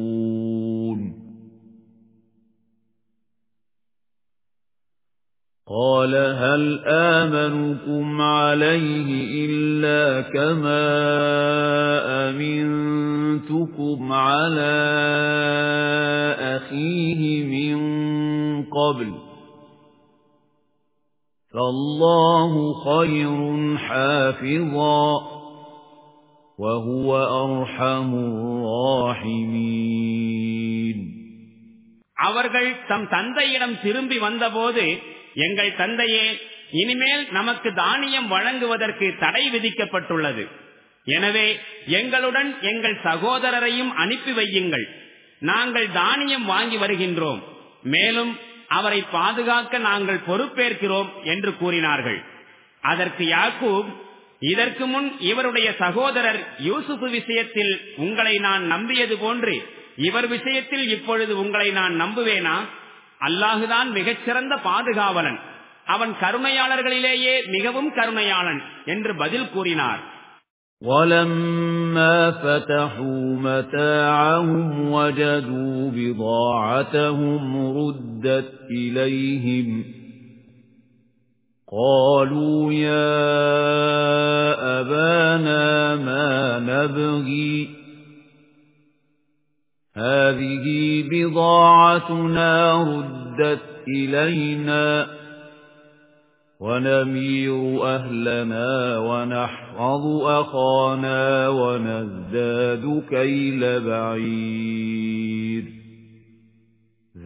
قَالَ هَلْ آمَنُكُمْ عَلَيْهِ إِلَّا كَمَا أَمِنْتُكُمْ عَلَى أَخِيهِ مِنْ قَبْلُ فَاللَّهُ خَيْرٌ حَافِظًا وَهُوَ أَرْحَمُ الرَّاحِمِينَ அவர்கள் தம் தந்தையிடம் திரும்பி வந்தபோது எங்கள் தந்தையே இனிமேல் நமக்கு தானியம் வழங்குவதற்கு தடை விதிக்கப்பட்டுள்ளது. எனவே எங்களுடன் எங்கள் சகோதரரையும் அனுப்பி வையுங்கள். நாங்கள் தானியம் வாங்கி வருகின்றோம். மேலும் அவரை பாதுகாக்க நாங்கள் பொறுப்பேற்கிறோம் என்று கூறினார்கள். அதற்கு யாக்கூப் இதற்கு முன் இவருடைய சகோதரர் யூசுப் விஷயத்தில் உங்களை நான் நம்பியது போன்று இவர் விஷயத்தில் இப்பொழுது உங்களை நான் நம்புவேனா? அல்லாஹுதான் மிகச்சிறந்த பாதுகாவலன் அவன் கருணையாளர்களிலேயே மிகவும் கருணையாளன் என்று பதில் கூறினார் وَلَمَّا فَتَحُوا مَتَاعَهُمْ وَجَدُوا بِضَاعَتَهُمْ رُدَّتْ إِلَيْهِمْ قَالُوا يَا أَبَانَا مَا نَبْغِي هَذِهِ بِضَاعَتُنَا رُدَّتْ إِلَيْنَا وَنَمِيرُ أَهْلَنَا وَنَحْفَظُ أَخَانَا وَنَزْدَادُ كَيْلَ بَعِيرٍ.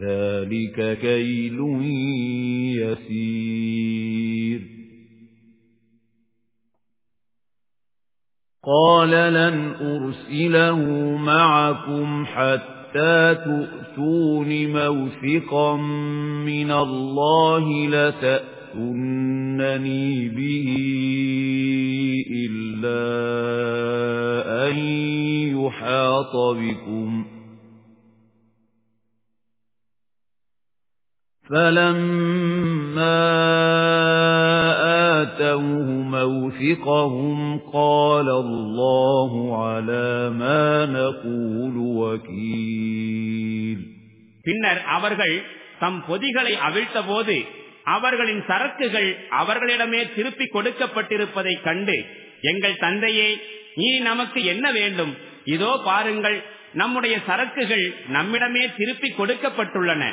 ذَلِكَ كَيْلٌ يَسِيرٌ. قَالَ لَنْ أُرْسِلَهُ مَعَكُمْ حَتَّى تُؤْتُونِ مَوْثِقًا مِنَ اللَّهِ لَتَأْتُنَّنِي بِهِ إِلَّا أَن يُحَاطَ بِكُمْ فَلَمَّا آتَوْهُ مَوْثِقَهُمْ قَالَ اللَّهُ عَلَى مَا نَقُولُ وَكِيلٌ பின்னர் அவர்கள் தம் பொதிகளை அவிழ்த்தபோது அவர்களின் சரக்குகள் அவர்களிடமே திருப்பி கொடுக்கப்பட்டிருப்பதைக் கண்டு எங்கள் தந்தையே இனி நமக்கு என்ன வேண்டும் இதோ பாருங்கள் நம்முடைய சரக்குகள் நம்மிடமே திருப்பி கொடுக்கப்பட்டுள்ளன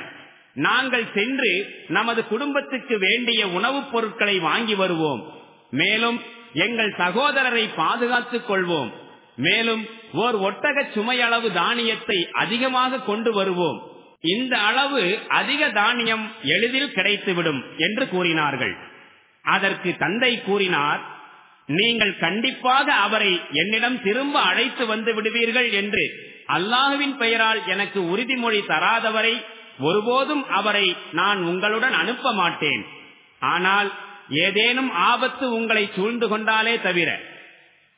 நாங்கள் சென்று நமது குடும்பத்துக்கு வேண்டிய உணவுப் பொருட்களை வாங்கி வருவோம். மேலும் எங்கள் சகோதரரை பாதுகாத்துக் கொள்வோம். மேலும் ஓர் ஒட்டக சுமையளவு தானியத்தை அதிகமாக கொண்டு வருவோம். இந்த அளவு அதிக தானியம் எளிதில் கிடைத்துவிடும் என்று கூறினார்கள். அதற்கு தந்தை கூறினார் நீங்கள் கண்டிப்பாக அவரை என்னிடம் திரும்ப அழைத்து வந்து விடுவீர்கள் என்று அல்லாஹுவின் பெயரால் எனக்கு உறுதிமொழி தராதவரை ஒருபோதும் அவரை நான் உங்களுடன் அனுப்ப மாட்டேன். ஆனால் ஏதேனும் ஆபத்து உங்களை சூழ்ந்து கொண்டாலே தவிர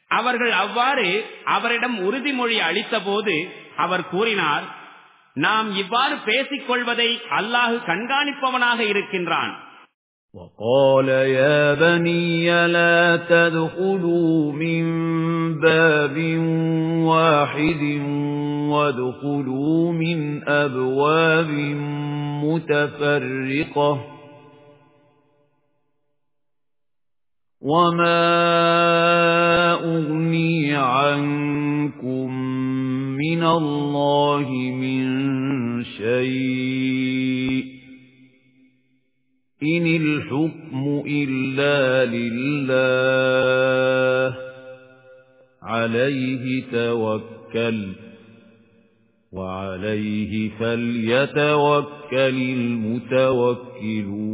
அவர்கள் அவ்வாறு அவரிடம் உறுதிமொழி அளித்த போது அவர் கூறினார் நாம் இவ்வாறு பேசிக் கொள்வதை அல்லாஹு கண்காணிப்பவனாக இருக்கின்றான். وقال يا بني لا تدخلوا من باب واحد وادخلوا من أبواب متفرقة وما أغني عنكم من الله من شيء إن الحكم إلا لله عليه توكل وعليه فليتوكل المتوكلون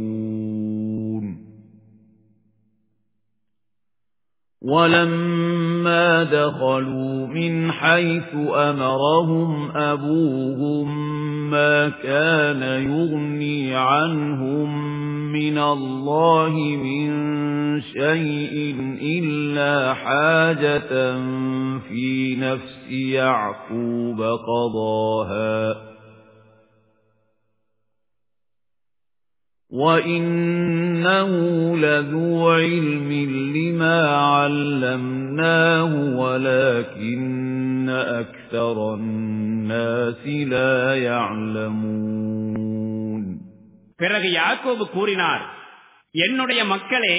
ولما دخلوا من حيث أمرهم أبوهم ما كان يغني عنهم مِنَ اللَّهِ مِنْ شَيْءٍ إِلَّا حَاجَةً فِي نَفْسِ يَعْقُوبَ قَضَاهَا. وَإِنَّهُ لَذُو عِلْمٍ لِمَا عَلَّمْنَاهُ وَلَكِنَّ أَكْثَرَ النَّاسِ لَا يَعْلَمُونَ பிறகு யாக்கோபு கூறினார் என்னுடைய மக்களே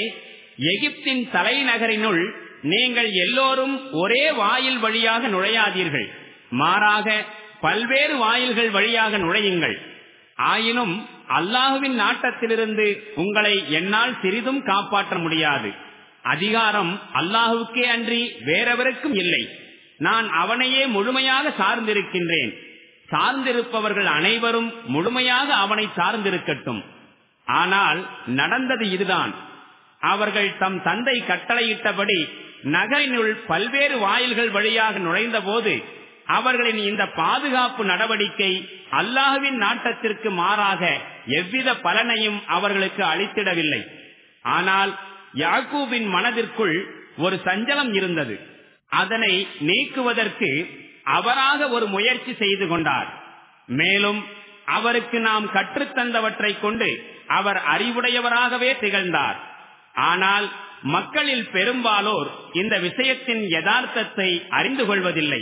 எகிப்தின் தலைநகரினுள் நீங்கள் எல்லோரும் ஒரே வாயில் வழியாக நுழையாதீர்கள் மாறாக பல்வேறு வாயில்கள் வழியாக நுழையுங்கள் ஆயினும் அல்லாஹுவின் நாட்டத்திலிருந்து உங்களை என்னால் சிறிதும் காப்பாற்ற முடியாது. அதிகாரம் அல்லாஹுக்கே அன்றி வேறெவருக்கும் இல்லை. நான் அவனையே முழுமையாக சார்ந்திருக்கின்றேன். சார்ந்திருப்பவர்கள் அனைவரும் முழுமையாக அவனை சார்ந்திருக்கட்டும். ஆனால் நடந்தது இதுதான். அவர்கள் தம் தந்தை கட்டளையிட்டபடி நகரினுள் பல்வேறு வாயில்கள் வழியாக நுழைந்த போது அவர்களின் இந்த பாதுகாப்பு நடவடிக்கை அல்லாஹுவின் நாட்டத்திற்கு மாறாக எவ்வித பலனையும் அவர்களுக்கு அளித்திடவில்லை. ஆனால் யாக்கூபின் மனதிற்குள் ஒரு சஞ்சலம் இருந்தது. அதனை நீக்குவதற்கு அவராக ஒரு முயற்சி செய்து கொண்டார். மேலும் அவருக்கு நாம் கற்றுத்தந்தவற்றை கொண்டு அவர் அறிவுடையவராகவே திகழ்ந்தார். ஆனால் மக்களில் பெரும்பாலோர் இந்த விஷயத்தின் யதார்த்தத்தை அறிந்து கொள்வதில்லை.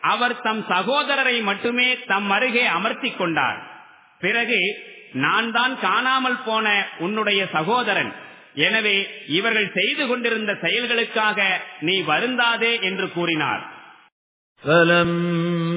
அவர் தம் சகோதரரை மட்டுமே தம் அருகே அமர்த்தி கொண்டார். பிறகு நான் தான் காணாமல் போன உன்னுடைய சகோதரன். எனவே இவர்கள் செய்து கொண்டிருந்த செயல்களுக்காக நீ வருந்தாதே என்று கூறினார்.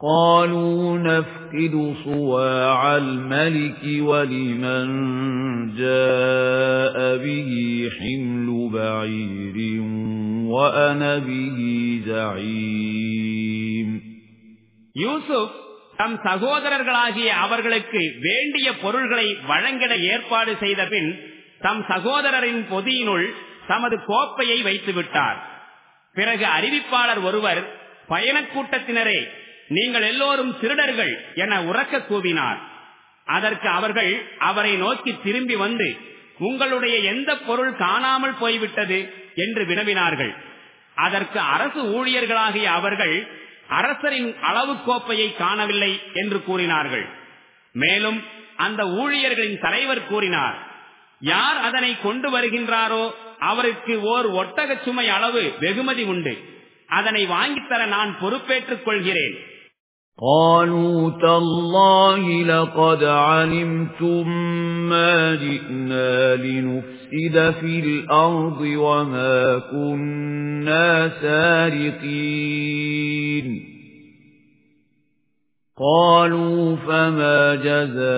قالوا نفقد صواع الملك ولمن جاء به حمل بعير وأنا به زعيم யூசுப் தம் சகோதரர்களாகிய அவர்களுக்கு வேண்டிய பொருள்களை வழங்கிட ஏற்பாடு செய்த பின் தம் சகோதரரின் பொதியினுள் தமது கோப்பையை வைத்து விட்டார் பிறகு அறிவிப்பாளர் ஒருவர் பயணக்கூட்டத்தினரே நீங்கள் எல்லோரும் திருடர்கள் என உறக்க கூவினார். அதற்கு அவர்கள் அவரை நோக்கி திரும்பி வந்து உங்களுடைய எந்த பொருள் காணாமல் போய்விட்டது? என்று வினவினார்கள். அதற்கு அரசு ஊழியர்களாகிய அவர்கள் அரசரின் அளவு கோப்பையை காணவில்லை என்று கூறினார்கள். மேலும் அந்த ஊழியர்களின் தலைவர் கூறினார் யார் அதனை கொண்டு வருகின்றாரோ அவருக்கு ஓர் ஒட்டக சுமை அளவு வெகுமதி உண்டு. அதனை வாங்கித்தர நான் பொறுப்பேற்றுக் கொள்கிறேன். قالوا تالله لقد علمتم ما جئنا لنفسد في الأرض وما كنا سارقين. قالوا فما جزاؤه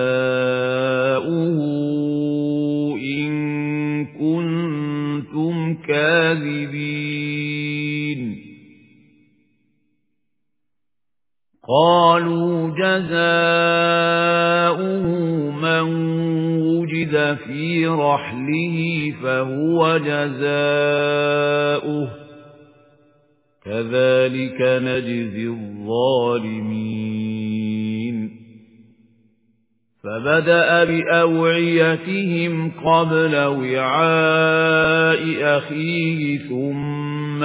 إن كنتم كاذبين. قالوا جزاؤه من وجد في رحله فهو جزاؤه. كذلك نجزي الظالمين. فبدأ بأوعيتهم قبل وعاء أخيه ثم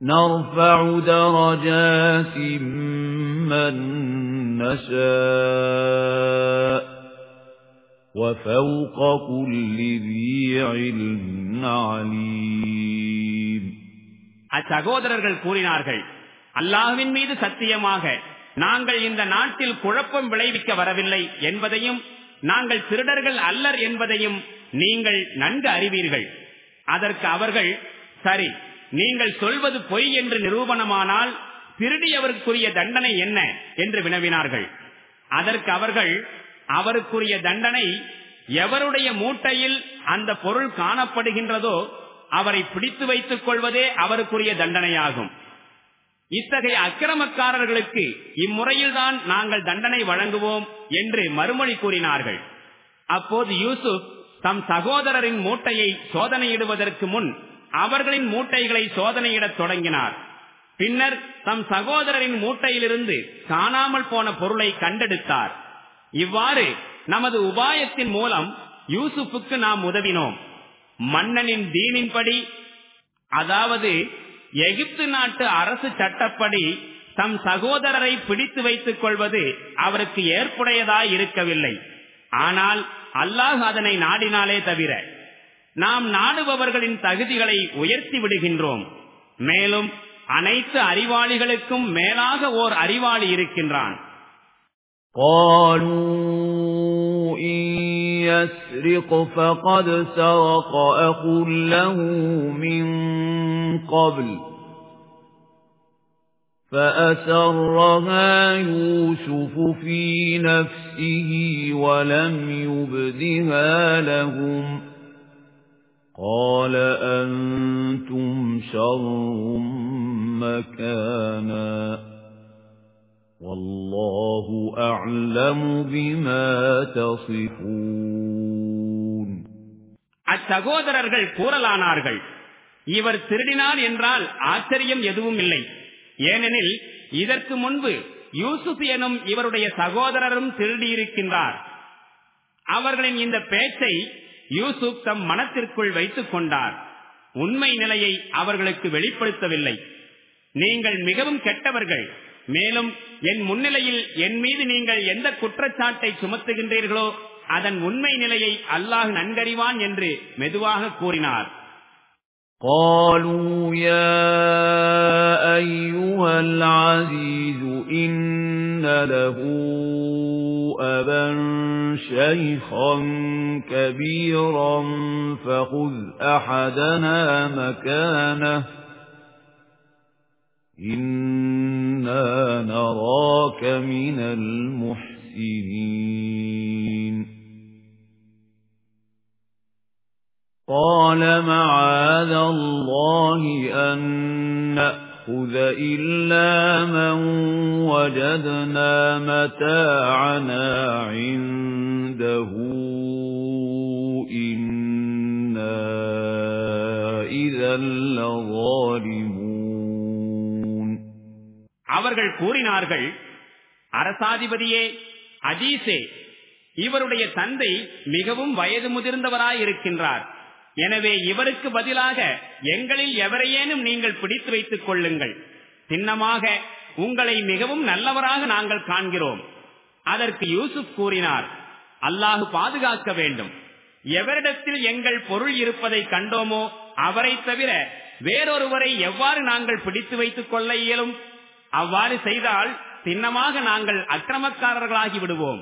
نرفع درجات من نشاء وفوق كل ذي علم عليم அச்சகோதரர்கள் கூறினார்கள் அல்லாஹ்வின் மீது சத்தியமாக நாங்கள் இந்த நாட்டில் குழப்பம் விளைவிக்க வரவில்லை என்பதையும் நாங்கள் திருடர்கள் அல்லர் என்பதையும் நீங்கள் நன்கு அறிவீர்கள் அதற்கு அவர்கள் சரி நீங்கள் சொல்வது பொய் என்று நிரூபணமானால் திருடியவருக்குரிய தண்டனை என்ன என்று வினவினார்கள். அதற்கு அவர்கள் அவருக்குரிய தண்டனை எவருடைய மூட்டையில் அந்த பொருள் காணப்படுகின்றதோ அவரை பிடித்து வைத்துக் கொள்வதே அவருக்குரிய தண்டனையாகும். இத்தகைய அக்கிரமக்காரர்களுக்கு இம்முறையில்தான் நாங்கள் தண்டனை வழங்குவோம் என்று மறுமொழி கூறினார்கள். அப்போது யூசுப் தம் சகோதரரின் மூட்டையை சோதனையிடுவதற்கு முன் அவர்களின் மூட்டைகளை சோதனையிடத் தொடங்கினார். பின்னர் தம் சகோதரரின் மூட்டையிலிருந்து காணாமல் போன பொருளை கண்டெடுத்தார். இவ்வாறு நமது உபாயத்தின் மூலம் யூசுப்புக்கு நாம் உதவினோம். மன்னனின் தீனின்படி அதாவது எகிப்து நாட்டு அரசு சட்டப்படி தம் சகோதரரை பிடித்து வைத்துக் கொள்வது அவருக்கு ஏற்புடையதாய் இருக்கவில்லை ஆனால் அல்லாஹ் அதனை நாடினாலே தவிர நாம் நாடுபவர்களின் தகுதிகளை உயர்த்தி விடுகின்றோம் மேலும் அனைத்து அறிவாளிகளுக்கும் மேலாக ஓர் அறிவாளி இருக்கின்றான் قالوا إن يسرق فقد سرق أخ له من قبل فأسرها يوسف في نفسه ولم يبدها لهم قال أنتم شر مكانا والله أعلم بما تصفون அச்சகோதரர்கள் கூறலானார்கள் இவர் திருடினார் என்றால் ஆச்சரியம் எதுவும் இல்லை ஏனெனில் இதற்கு முன்பு யூசுப் எனும் இவருடைய சகோதரரும் திருடியிருக்கின்றார் அவர்களின் இந்த பேச்சை யூசுப் தம் மனத்திற்குள் வைத்துக் கொண்டார். உண்மை நிலையை அவர்களுக்கு வெளிப்படுத்தவில்லை. நீங்கள் மிகவும் கெட்டவர்கள். மேலும் என் முன்னிலையில் என் மீது நீங்கள் எந்த குற்றச்சாட்டை சுமத்துகின்றீர்களோ அதன் உண்மை நிலையை அல்லாஹ் நன்கறிவான் என்று மெதுவாக கூறினார். قالوا يا أيها العزيز إن له أبا شيخا كبيرا فخذ أحدنا مكانه إنا نراك من المحسنين قال معاذ الله أن نأخذ إلا من وجدنا متاعنا عنده إنا إذا لظالمون அவர்கள் கூறினார்கள் அரசாதிபதியே அஜீசே இவருடைய தந்தை மிகவும் வயது முதிர்ந்தவராயிருக்கின்றார் எனவே இவருக்கு பதிலாக எங்களில் எவரையேனும் நீங்கள் பிடித்து வைத்துக் கொள்ளுங்கள். சின்னமாக உங்களை மிகவும் நல்லவராக நாங்கள் காண்கிறோம். அதற்கு யூசுப் கூறினார் அல்லாஹு பாதுகாக்க வேண்டும். எவரிடத்தில் எங்கள் பொருள் இருப்பதை கண்டோமோ அவரை தவிர வேறொருவரை எவ்வாறு நாங்கள் பிடித்து வைத்துக் கொள்ள இயலும்? அவ்வாறு செய்தால் சின்னமாக நாங்கள் அக்கிரமக்காரர்களாகி விடுவோம்.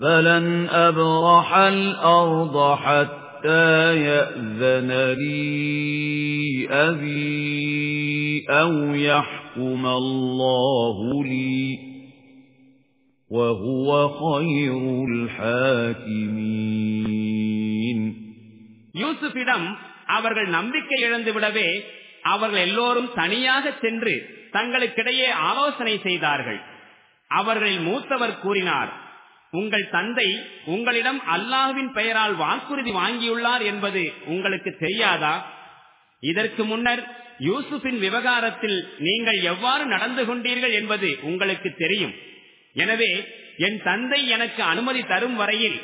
فَلَنْ أَبْرَحَ الْأَرْضَ حَتَّى يَأْذَنَ لِي أَبِي أَوْ يَحْكُمَ اللَّهُ لِي وَهُوَ خَيْرُ الْحَاكِمِينَ யூசுஃபிடம் அவர்கள் நம்பிக்கை இழந்து விடவே அவர்கள் எல்லோரும் தனியாக சென்று தங்களுக்கிடையே ஆலோசனை செய்தார்கள் அவர்களில் மூத்தவர் கூறினார் உங்கள் தந்தை உங்களிடம் அல்லாஹுவின் பெயரால் வாக்குறுதி வாங்கியுள்ளார் என்பது உங்களுக்கு தெரியாதா? இதற்கு முன்னர் யூசுஃபின் விவகாரத்தில் நீங்கள் எவ்வாறு நடந்து கொண்டீர்கள் என்பது உங்களுக்கு தெரியும். எனவே என் தந்தை எனக்கு அனுமதி தரும் வரையில்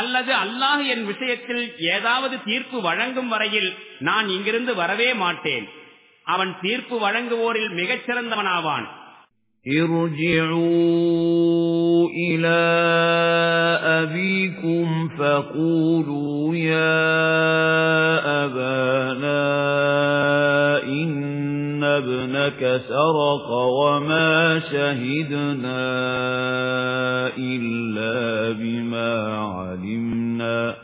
அல்லது அல்லாஹ் என் விஷயத்தில் ஏதாவது தீர்ப்பு வழங்கும் வரையில் நான் இங்கிருந்து வரவே மாட்டேன். அவன் தீர்ப்பு வழங்குவோரில் மிகச்சிறந்தவனாவான். ارجعوا إلى أبيكم فقولوا يا أبانا إن ابنك سرق وما شهدنا إلا بما علمنا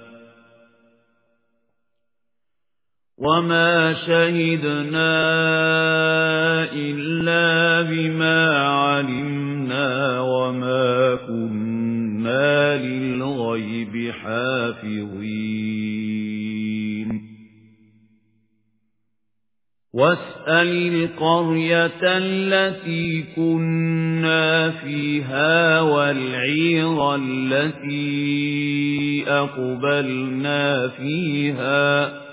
وَمَا شَهِدْنَا إِلَّا بِمَا عَلِمْنَا وَمَا كُنَّا لِلْغَيْبِ حَافِظِينَ وَاسْأَلِ الْقَرْيَةَ الَّتِي كُنَّا فِيهَا وَالْعِيرَ الَّتِي أَقْبَلْنَا فِيهَا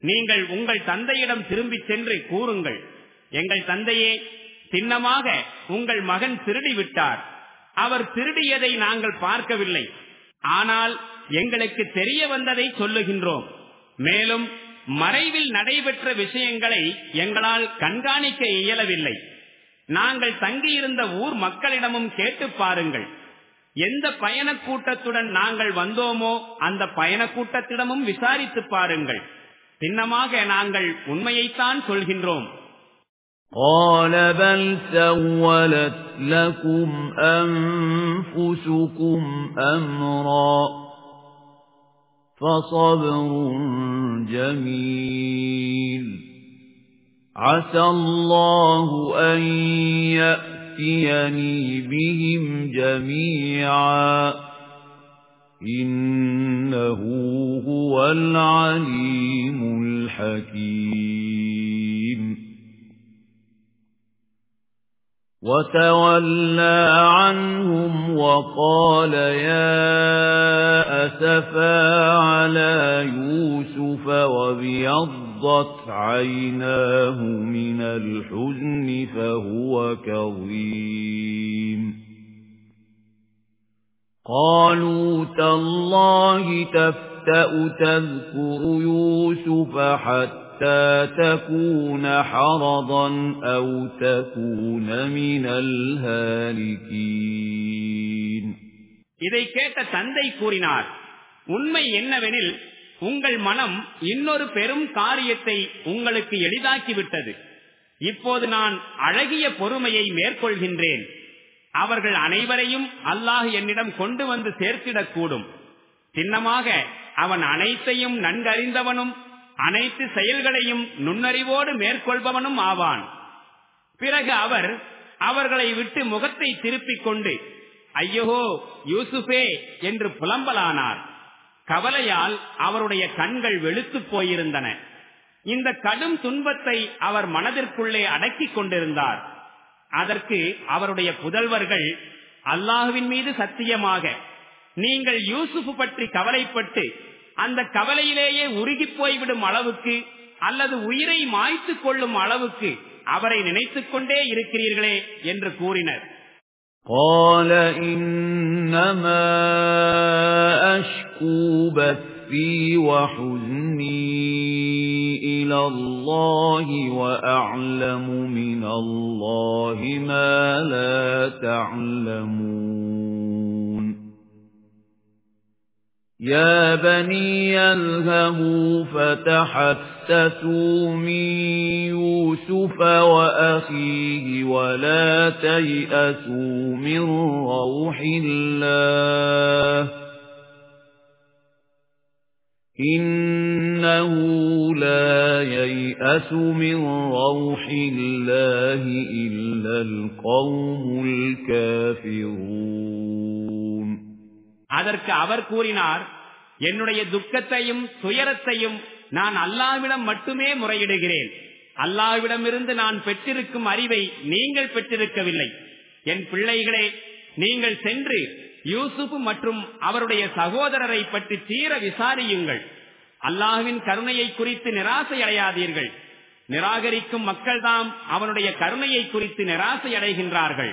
நீங்கள் உங்கள் தந்தையிடம் திரும்பி சென்று கூறுங்கள். எங்கள் தந்தையே சின்னமாக உங்கள் மகன் திருடி விட்டார் அவர் திருடியதை நாங்கள் பார்க்கவில்லை. ஆனால் எங்களுக்கு தெரிய வந்ததை சொல்லுகின்றோம். மேலும் மறைவில் நடைபெற்ற விஷயங்களை எங்களால் கண்காணிக்க இயலவில்லை. நாங்கள் தங்கியிருந்த ஊர் மக்களிடமும் கேட்டு பாருங்கள். எந்த பயண கூட்டத்துடன் நாங்கள் வந்தோமோ அந்த பயண கூட்டத்திடமும் விசாரித்து பாருங்கள் சின்னமாக நாங்கள் உண்மையைத்தான் சொல்கின்றோம் قال بل سولت لكم أنفسكم أمرا فصبر جميل عسى الله أن يأتي يأتيني بهم جميعا إنه هو العليم الحكيم وتولى عنهم وقال يا أسفا على يوسف فَفَاضَتْ عَيْنَاهُ مِنَ الْحُزْنِ فَهُوَ كَظِيمٌ. قَالُوا تَاللَّهِ تَفْتَأُ تَذْكُرُ يُوسُفَ حَتَّى تَكُونَ حَرَضًا أَوْ تَكُونَ مِنَ الْهَالِكِينَ இதை கேட்ட தந்தை கூறினார் உண்மை என்னவெனில் உங்கள் மனம் இன்னொரு பெரும் காரியத்தை உங்களுக்கு எளிதாக்கிவிட்டது இப்போது நான் அழகிய பொறுமையை மேற்கொள்கின்றேன் அவர்கள் அனைவரையும் அல்லாஹ் என்னிடம் கொண்டு வந்து சேர்த்திடக்கூடும் சின்னமாக அவன் அனைத்தையும் நன்கறிந்தவனும் அனைத்து செயல்களையும் நுண்ணறிவோடு மேற்கொள்பவனும் ஆவான். பிறகு அவர் அவர்களை விட்டு முகத்தை திருப்பிக் கொண்டு ஐயோ யூசுஃபே என்று புலம்பலானார். கவலையால் அவருடைய கண்கள் வெளுத்து போயிருந்தன. இந்த கடும் துன்பத்தை அவர் மனதிற்குள்ளே அடக்கிக் கொண்டிருந்தார். அதற்கு அவருடைய புதல்வர்கள் அல்லாஹுவின் மீது சத்தியமாக நீங்கள் யூசுப் பற்றி கவலைப்பட்டு அந்த கவலையிலேயே உருகி போய்விடும் அளவுக்கு அல்லது உயிரை மாய்த்து கொள்ளும் அளவுக்கு அவரை நினைத்துக் கொண்டே இருக்கிறீர்களே என்று கூறினர் قال إنما أشكو بثي وحزني إلى الله وأعلم من الله ما لا تعلمون يا بني اذهبوا فتحسسوا من يوسف وأخيه ولا تيأسوا من روح الله إنه لا ييأس من روح الله إلا القوم الكافرون அதற்கு அவர் கூறினார் என்னுடைய துக்கத்தையும் துயரத்தையும் நான் அல்லாவிடம் மட்டுமே முறையிடுகிறேன். அல்லாவிடமிருந்து நான் பெற்றிருக்கும் அறிவை நீங்கள் பெற்றிருக்கவில்லை. என் பிள்ளைகளே நீங்கள் சென்று யூசுப் மற்றும் அவருடைய சகோதரரை பற்றி தீர விசாரியுங்கள். அல்லாஹுவின் கருணையை குறித்து நிராசை அடையாதீர்கள் நிராகரிக்கும் மக்கள்தாம் அவனுடைய கருணையை குறித்து நிராசை அடைகின்றார்கள்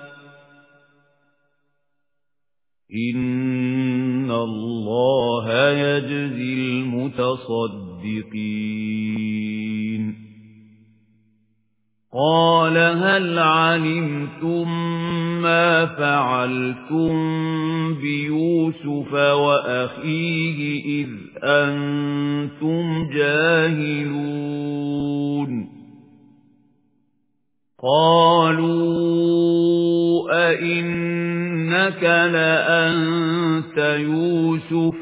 إِنَّ اللَّهَ يَجْزِي الْمُتَصَدِّقِينَ قَالَ هَلْ عَلِمْتُم مَّا فَعَلْتُم بِيُوسُفَ وَأَخِيهِ إِذْ أَنتُمْ جَاهِلُونَ قَالُوا أَإِنَّكَ لَأَنتَ يُوسُفُ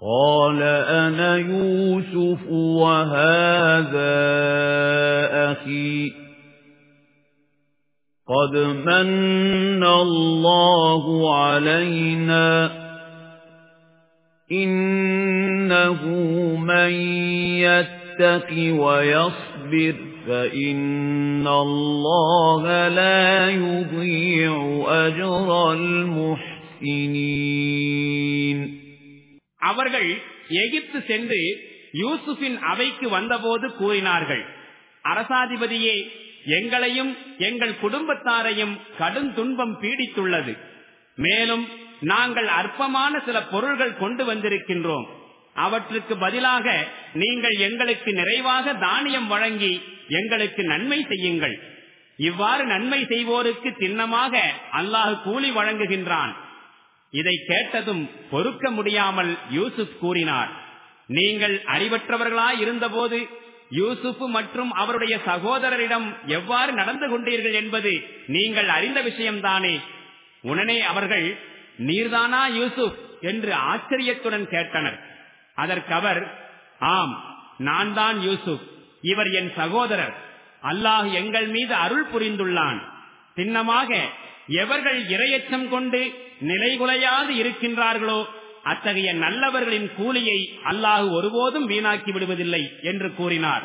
قَالَ أَنَا يُوسُفُ وَهَذَا أَخِي قَدْ مَنَّ اللَّهُ عَلَيْنَا إِنَّهُ مَن يَتَّقِ وَيَصْبِرْ فَإِنَّ اللَّهَ لَا يُضِيعُ أَجْرَ الْمُحْسِنِينَ அவர்கள் எகிப்து சென்று யூசுஃபின் அவைக்கு வந்தபோது கூறினார்கள் அரசாதிபதியே எங்களையும் எங்கள் குடும்பத்தாரையும் கடும் துன்பம் பீடித்துள்ளது மேலும் நாங்கள் அற்பமான சில பொருள்கள் கொண்டு வந்திருக்கின்றோம் அவற்றுக்கு பதிலாக நீங்கள் எங்களுக்கு நிறைவாக தானியம் வழங்கி எங்களுக்கு நன்மை செய்யுங்கள். இவ்வாறு நன்மை செய்வோருக்கு சின்னமாக அல்லாஹ் கூலி வழங்குகின்றான். இதை கேட்டதும் பொறுக்க முடியாமல் யூசுப் கூறினார். நீங்கள் அறிவற்றவர்களாய் இருந்தபோது யூசுப் மற்றும் அவருடைய சகோதரரிடம் எவ்வாறு நடந்து கொண்டீர்கள் என்பது நீங்கள் அறிந்த விஷயம்தானே. உடனே அவர்கள் நீர்தானா யூசுப்? என்று ஆச்சரியத்துடன் கேட்டனர். அதற்கு அவர் ஆம் நான் தான் யூசுப் இவர் என் சகோதரர் அல்லாஹ் எங்கள் மீது அருள் புரிந்துள்ளான். சின்னமாக எவர்கள் இரையச்சம் கொண்டு நிலைகுலையாது இருக்கின்றார்களோ அத்தகைய நல்லவர்களின் கூலியை அல்லாஹு ஒருபோதும் வீணாக்கி விடுவதில்லை என்று கூறினார்.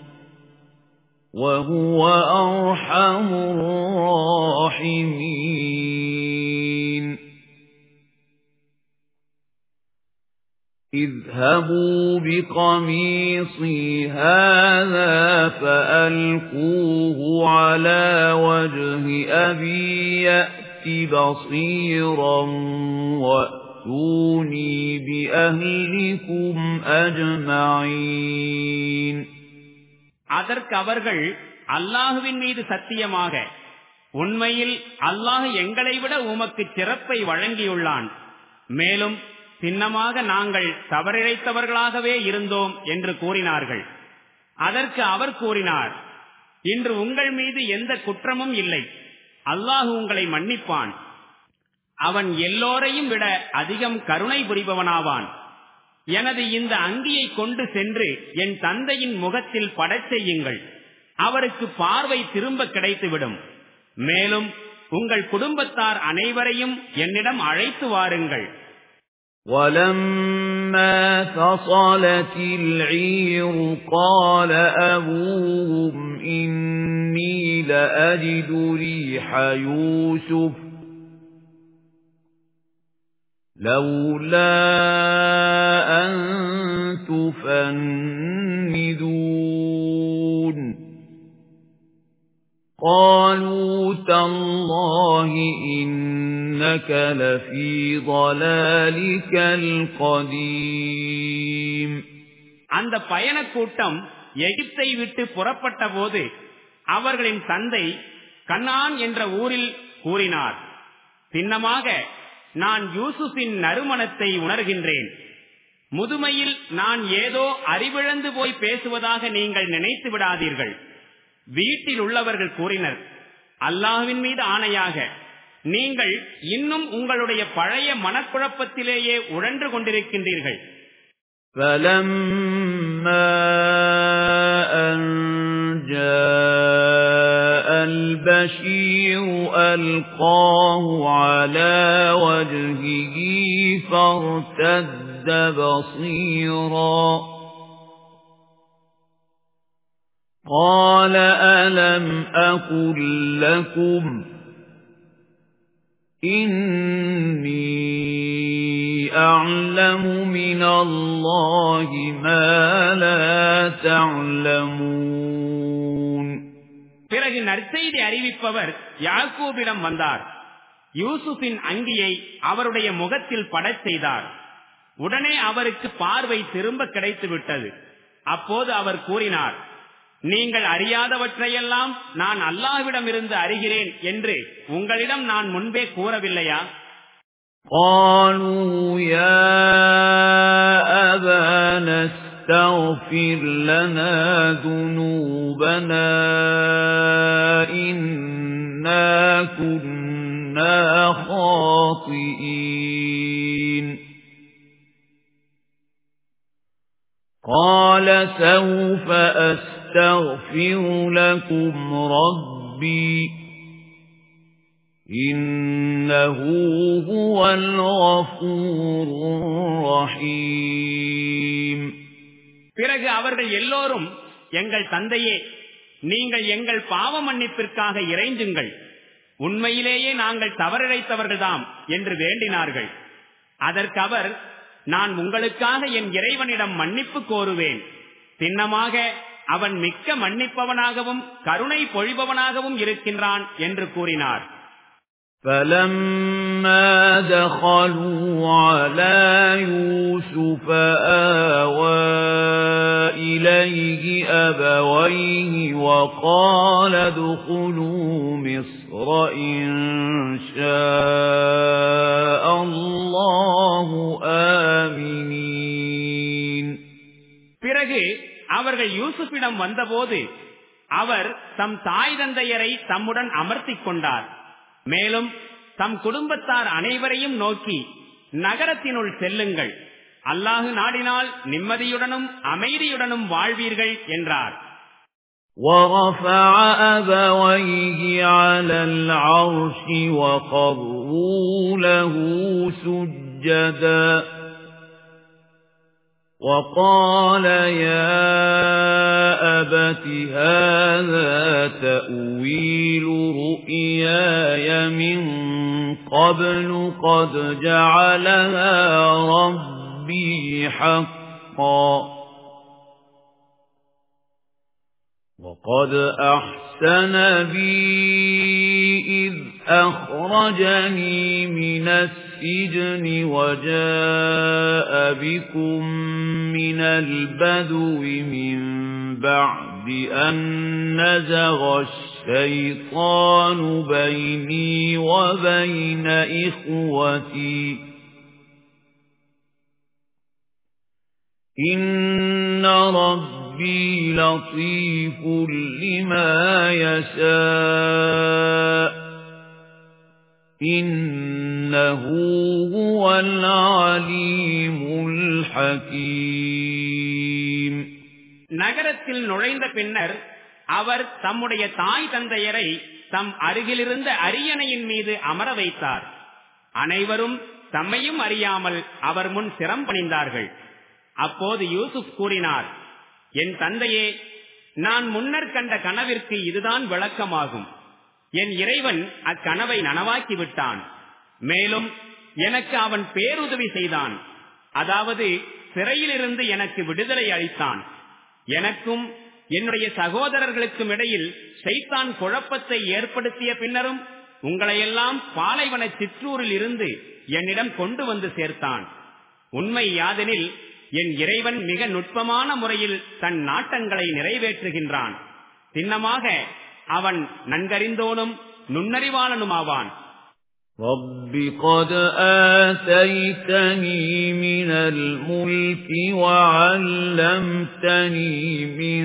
وهو أرحم الراحمين. اذهبوا بقميصي هذا فألقوه على وجه أبي يأت بصيرا وأتوني بأهلكم أجمعين. அதற்கு அவர்கள் அல்லாஹுவின் மீது சத்தியமாக உண்மையில் அல்லாஹ் எங்களை விட உமக்கு சிறப்பை வழங்கியுள்ளான். மேலும் சின்னமாக நாங்கள் தவறிழைத்தவர்களாகவே இருந்தோம் என்று கூறினார்கள். அதற்கு அவர் கூறினார் இன்று உங்கள் மீது எந்த குற்றமும் இல்லை. அல்லாஹு உங்களை மன்னிப்பான். அவன் எல்லோரையும் விட அதிகம் கருணை புரிபவனாவான். எனது இந்த அங்கியை கொண்டு சென்று என் தந்தையின் முகத்தில் படச் செய்யுங்கள் அவருக்கு பார்வை திரும்ப கிடைத்துவிடும் மேலும் உங்கள் குடும்பத்தார் அனைவரையும் என்னிடம் அழைத்து வாருங்கள் وَلَمَّا فَصَلَتِ الْعِيرُ قَالَ أَبُوهُمْ إِنِّي لَأَجِدُ رِيحَ يُوسُفَ لولا أن تفندون قالوا تالله إنك لفي ضلالك القديم அந்த பயணக் கூட்டம் எகிப்தை விட்டு புறப்பட்ட போது அவர்களின் தந்தை கண்ணான் என்ற ஊரில் கூறினார் சின்னமாக நான் யூசுஃபின் நறுமணத்தை உணர்கின்றேன் முதுமையில் நான் ஏதோ அறிவிழந்து போய் பேசுவதாக நீங்கள் நினைத்து விடாதீர்கள் வீட்டில் உள்ளவர்கள் கூறினர் அல்லாஹுவின் மீது ஆணையாக நீங்கள் இன்னும் உங்களுடைய பழைய மனக்குழப்பத்திலேயே உழன்று கொண்டிருக்கின்றீர்கள் فَلَمَّا البشير ألقاه على وجهه فارتد بصيرا. قال ألم أقل لكم إني أعلم من الله ما لا تعلمون. பிறகு நற்செய்தி அறிவிப்பவர் யாக்கூபிடம் வந்தார் யூசுஃபின் அங்கியை அவருடைய முகத்தில் படச் செய்தார் உடனே அவருக்கு பார்வை திரும்ப கிடைத்து விட்டது அப்போது அவர் கூறினார் நீங்கள் அறியாதவற்றையெல்லாம் நான் அல்லாஹ்விடம் இருந்து அறிகிறேன் என்று உங்களிடம் நான் முன்பே கூறவில்லையா قالوا يا أبانا تغفر لنا ذنوبنا إنا كنا خاطئين قال سوف أستغفر لكم ربي إنه هو الغفور الرحيم பிறகு அவர்கள் எல்லோரும் எங்கள் தந்தையே நீங்கள் எங்கள் பாவ மன்னிப்பிற்காக இறைஞ்சுங்கள் உண்மையிலேயே நாங்கள் தவறிழைத்தவர்கள்தாம் என்று வேண்டினார்கள். அதற்கு அவர் நான் உங்களுக்காக என் இறைவனிடம் மன்னிப்பு கோருவேன். சின்னமாக அவன் மிக்க மன்னிப்பவனாகவும் கருணை பொழிபவனாகவும் இருக்கின்றான் என்று கூறினார். فَلَمَّا دَخَلُوا عَلَى يُوسُفَ آوَى إِلَيْهِ أَبَوَيْهِ وَقَالَ ادْخُلُوا مِصْرَ إِن شَاءَ اللَّهُ آمِنِينَ பிறகு அவர்கள் யூசுஃபிடம் வந்தபோது அவர் தம் தாய் தந்தையரை தம்முடன் அமர்த்திக் கொண்டார் மேலும் தம் குடும்பத்தார் அனைவரையும் நோக்கி நகரத்தினுள் செல்லுங்கள் அல்லாஹு நாடினால் நிம்மதியுடனும் அமைதியுடனும் வாழ்வீர்கள் என்றார் ورفع أبويه على العرش وقروا له سجدا وقال يا أبت هذا تأويل رؤياي من قبل قد جعلها ربي حقا. وقد أحسن بي إذ أخرجني من السجن وجاء بكم من البدو من بعد أن نزغ الشيطان بيني وبين إخوتي. إن ربي لطيف لما يشاء. إنه هو العليم الحكيم நகரத்தில் நுழைந்த பின்னர் அவர் தம்முடைய தாய் தந்தையரை தம் அருகிலிருந்த அரியணையின் மீது அமர வைத்தார் அனைவரும் தம்மையும் அறியாமல் அவர் முன் சிரம் பணிந்தார்கள் அப்போது யூசுப் கூறினார் என் தந்தையே நான் முன்னர் கண்ட கனவிற்கு இதுதான் விளக்கமாகும் என் இறைவன் அக்கனவை நனவாக்கி விட்டான். மேலும் எனக்கு அவன் பேருதவி செய்தான். அதாவது சிறையிலிருந்து எனக்கு விடுதலை அளித்தான். எனக்கும் என்னுடைய சகோதரர்களுக்கும் இடையில் செய்தான் குழப்பத்தை ஏற்படுத்திய பின்னரும் உங்களையெல்லாம் பாலைவன சிற்றூரில் இருந்து என்னிடம் கொண்டு வந்து சேர்த்தான். உண்மை யாதெனில் என் இறைவன் மிக நுட்பமான முறையில் தன் நாட்டங்களை நிறைவேற்றுகின்றான். சின்னமாக அவன் நன்கறிந்தோனும் நுண்ணறிவாளனுமாவான் رب قد آتيتني من الملك وعلمتني من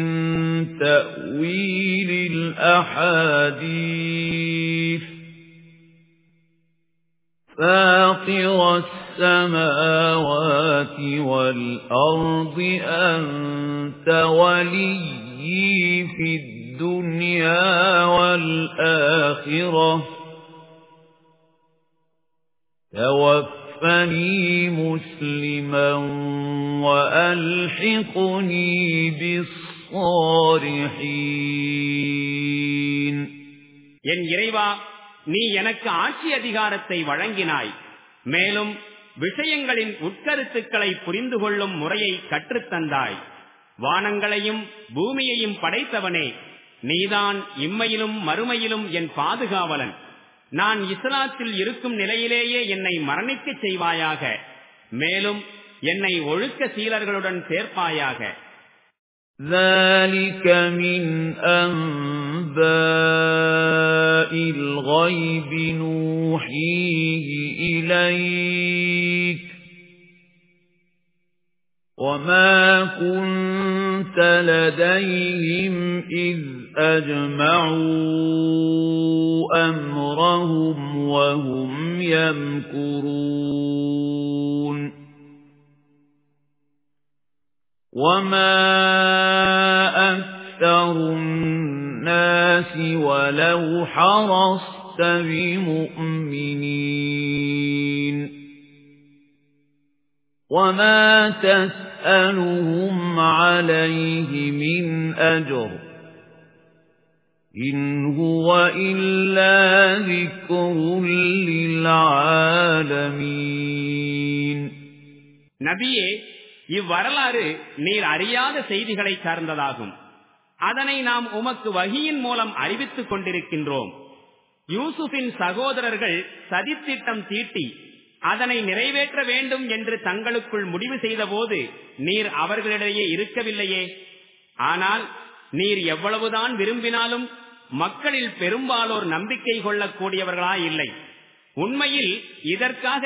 تأويل الأحاديث فاطر السماوات والأرض أنت ولي في الدنيا والآخرة توفني مسلما وألحقني بالصالحين என் இறைவா நீ எனக்கு ஆட்சி அதிகாரத்தை வழங்கினாய் மேலும் விஷயங்களின் உட்கருத்துக்களை புரிந்து கொள்ளும் முறையை கற்றுத்தந்தாய் வானங்களையும் பூமியையும் படைத்தவனே நீதான் இம்மையிலும் மறுமையிலும் என் பாதுகாவலன் நான் இஸ்லாத்தில் இருக்கும் நிலையிலேயே என்னை மரணிக்க செய்வாயாக மேலும் என்னை ஒழுக்க சீலர்களுடன் சேர்ப்பாயாக ذلك من أنباء الغيب نوحيه إليك وما كنت لديهم إذ أجمعوا أمرهم وهم يمكرون. وما أكثر الناس ولو حرصت بمؤمنين. وما تسألهم عليه من أجر. إن هو إلا ذكر للعالمين நபியே இவ்வரலாறு நீர் அறியாத செய்திகளை சார்ந்ததாகும் அதனை நாம் உமக்கு வகியின் மூலம் அறிவித்துக் கொண்டிருக்கின்றோம் யூசுஃபின் சகோதரர்கள் சதித்திட்டம் தீட்டி அதனை நிறைவேற்ற வேண்டும் என்று தங்களுக்குள் முடிவு செய்தபோது நீர் அவர்களிடையே இருக்கவில்லையே ஆனால் நீர் எவ்வளவுதான் விரும்பினாலும் மக்களில் பெரும்பாலோர் நம்பிக்கை கொள்ளக்கூடியவர்களா இல்லை உண்மையில் இதற்காக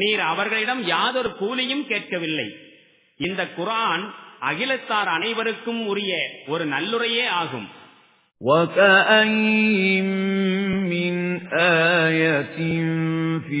நீர் அவர்களிடம் யாதொரு கூலியும் கேட்கவில்லை இந்த குரான் அகிலத்தார் அனைவருக்கும் உரிய ஒரு நல்லுரையே ஆகும் وَكَأَيِّن مِّنْ آيَةٍ فِي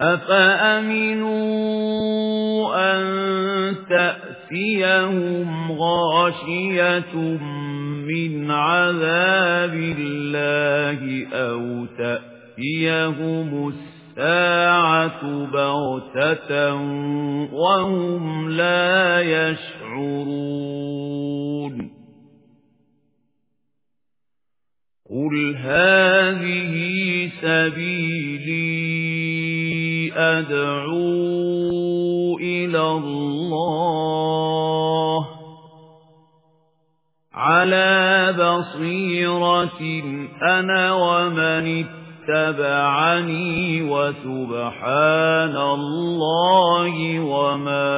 أَفَأَمِنُوا أَن تَأْتِيَهُمْ غَاشِيَةٌ مِنْ عَذَابِ اللَّهِ أَوْ تَأْتِيَهُمُ السَّاعَةُ بَغْتَةً وَهُمْ لَا يَشْعُرُونَ قُلْ هَذِهِ سَبِيلِي أَدْعُو إِلَى اللَّهِ عَلَى بَصِيرَةٍ أَنَا وَمَنِ اتَّبَعَنِي وَسُبْحَانَ اللَّهِ وَمَا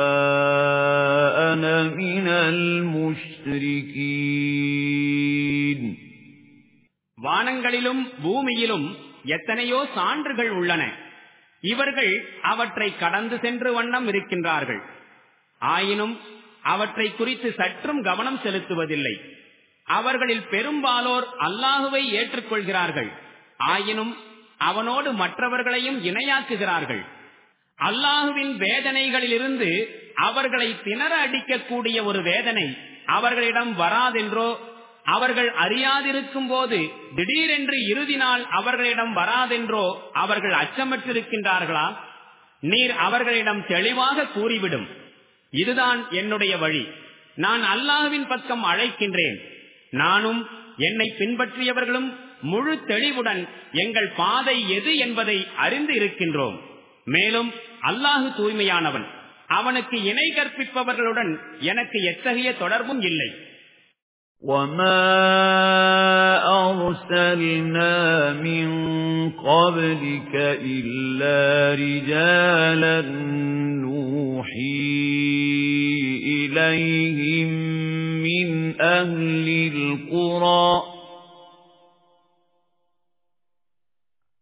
أَنَا مِنَ الْمُشْرِكِينَ வானங்களிலும் பூமியிலும் எத்தனையோ சான்றுகள் உள்ளன இவர்கள் அவற்றை கடந்து சென்று வண்ணம் இருக்கின்றார்கள். ஆயினும் அவற்றை குறித்து சற்றும் கவனம் செலுத்துவதில்லை. அவர்களில் பெரும்பாலோர் அல்லாஹுவை ஏற்றுக்கொள்கிறார்கள். ஆயினும் அவனோடு மற்றவர்களையும் இணையாக்குகிறார்கள். அல்லாஹுவின் வேதனைகளிலிருந்து அவர்களை திணற அடிக்கக்கூடிய ஒரு வேதனை அவர்களிடம் வராதென்றோ அவர்கள் அறியாதிருக்கும் போது திடீரென்று இறுதி நாள் அவர்களிடம் வராதென்றோ அவர்கள் அச்சமற்றிருக்கின்றார்களா? நீர் அவர்களிடம் தெளிவாக கூறிவிடும். இதுதான் என்னுடைய வழி. நான் அல்லாஹுவின் பக்கம் அழைக்கின்றேன். நானும் என்னை பின்பற்றியவர்களும் முழு தெளிவுடன் எங்கள் பாதை எது என்பதை அறிந்து இருக்கின்றோம். மேலும் அல்லாஹு தூய்மையானவன். அவனுக்கு இணை கற்பிப்பவர்களுடன் எனக்கு எத்தகைய தொடர்பும் இல்லை. وَمَا أَرْسَلْنَا مِن قَبْلِكَ إِلَّا رِجَالًا نُوحِي إِلَيْهِم مِّنْ أَهْلِ الْقُرَى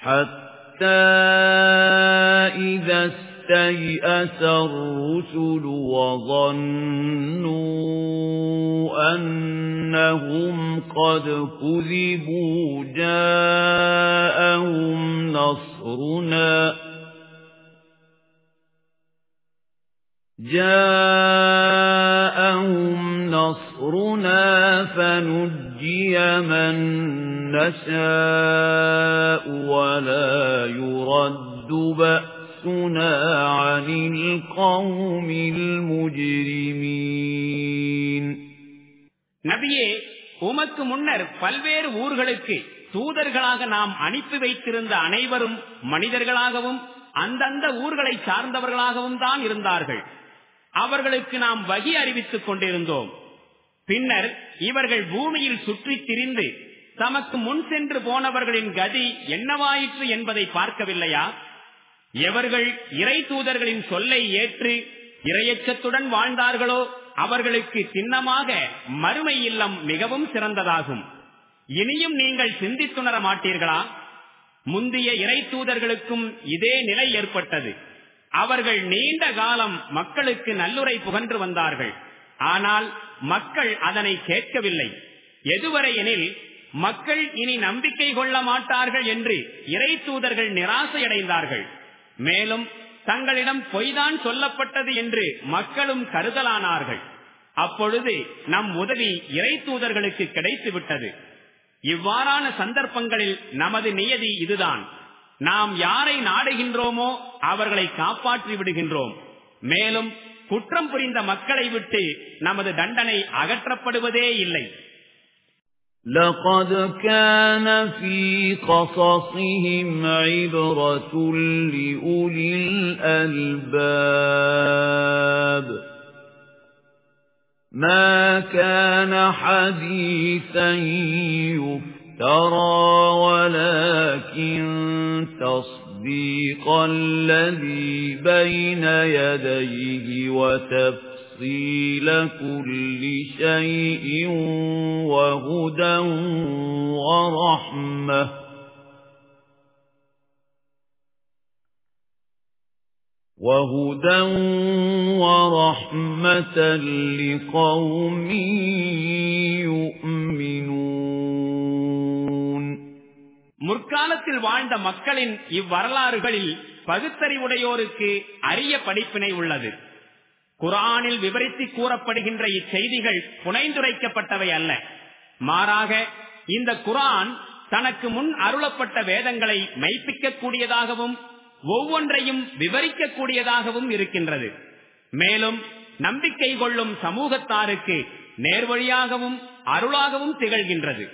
حَتَّى إِذَا اسْتَيْأَسَ الرُّسُلُ وَظَنُّوا أَنَّهُمْ قَدْ كُذِبُوا جَاءَهُمْ نَصْرُنَا جَاءَهُمْ نَصْرُنَا فَنُجِّيَ مَن نَّشَاءُ وَلَا يُرَدُّ بَأْسُنَا عَنِ الْقَوْمِ الْمُجْرِمِينَ நபியே உமக்கு முன்னர் பல்வேறு ஊர்களுக்கு தூதர்களாக நாம் அனுப்பி வைத்திருந்த அனைவரும் மனிதர்களாகவும் அந்தந்த ஊர்களை சார்ந்தவர்களாகவும் தான் இருந்தார்கள் அவர்களுக்கு நாம் வகி அறிவித்துக் கொண்டிருந்தோம் பின்னர் இவர்கள் பூமியில் சுற்றி திரிந்து தமக்கு முன் சென்று போனவர்களின் கதி என்னவாயிற்று என்பதை பார்க்கவில்லையா? எவர்கள் இறை தூதர்களின் சொல்லை ஏற்று இரையச்சத்துடன் வாழ்ந்தார்களோ அவர்களுக்கு சின்னமாக மறுமை இல்லம் மிகவும் சிறந்ததாகும். இனியும் நீங்கள் சிந்தித்துணர மாட்டீர்களா? முந்தைய இறை தூதர்களுக்கும் இதே நிலை ஏற்பட்டது. அவர்கள் நீண்ட காலம் மக்களுக்கு நல்லுரை புகன்று வந்தார்கள். ஆனால் மக்கள் அதனை கேட்கவில்லை. எதுவரை எனில் மக்கள் இனி நம்பிக்கை கொள்ள மாட்டார்கள் என்று இறை தூதர்கள் நிராசையடைந்தார்கள். மேலும் தங்களிடம் பொய்தான் சொல்லப்பட்டது என்று மக்களும் கருதலானார்கள். அப்பொழுது நம் உதவி இறை தூதர்களுக்கு கிடைத்து விட்டது இவ்வாறான சந்தர்ப்பங்களில் நமது நியதி இதுதான். நாம் யாரை நாடுகின்றோமோ அவர்களை காப்பாற்றி விடுகின்றோம். மேலும் குற்றம் புரிந்த மக்களை விட்டு நமது தண்டனை அகற்றப்படுவதே இல்லை لقد كان في قصصهم عبرة لأولي الألباب ما كان حديثا يفترى ولكن تصديق الذي بين يديه وتفصيل كل شيء وهدى ورحمة. وَهُدًى وَرَحْمَةً لِقَوْمٍ يُؤْمِنُونَ. முற்காலத்தில் வாழ்ந்த மக்களின் இவ்வரலாறுகளில் பகுத்தறிவுடையோருக்கு அரிய படிப்பினை உள்ளது. குரானில் விவரித்து கூறப்படுகின்ற இச்செய்திகள் புனைந்துரைக்கப்பட்டவை அல்ல. மாறாக இந்த குரான் தனக்கு முன் அருளப்பட்ட வேதங்களை மெய்ப்பிக்கக்கூடியதாகவும் ஒவ்வொன்றையும் விவரிக்கக்கூடியதாகவும் இருக்கின்றது. மேலும் நம்பிக்கை கொள்ளும் சமூகத்தாருக்கு நேர்வழியாகவும் அருளாகவும் திகழ்கின்றது.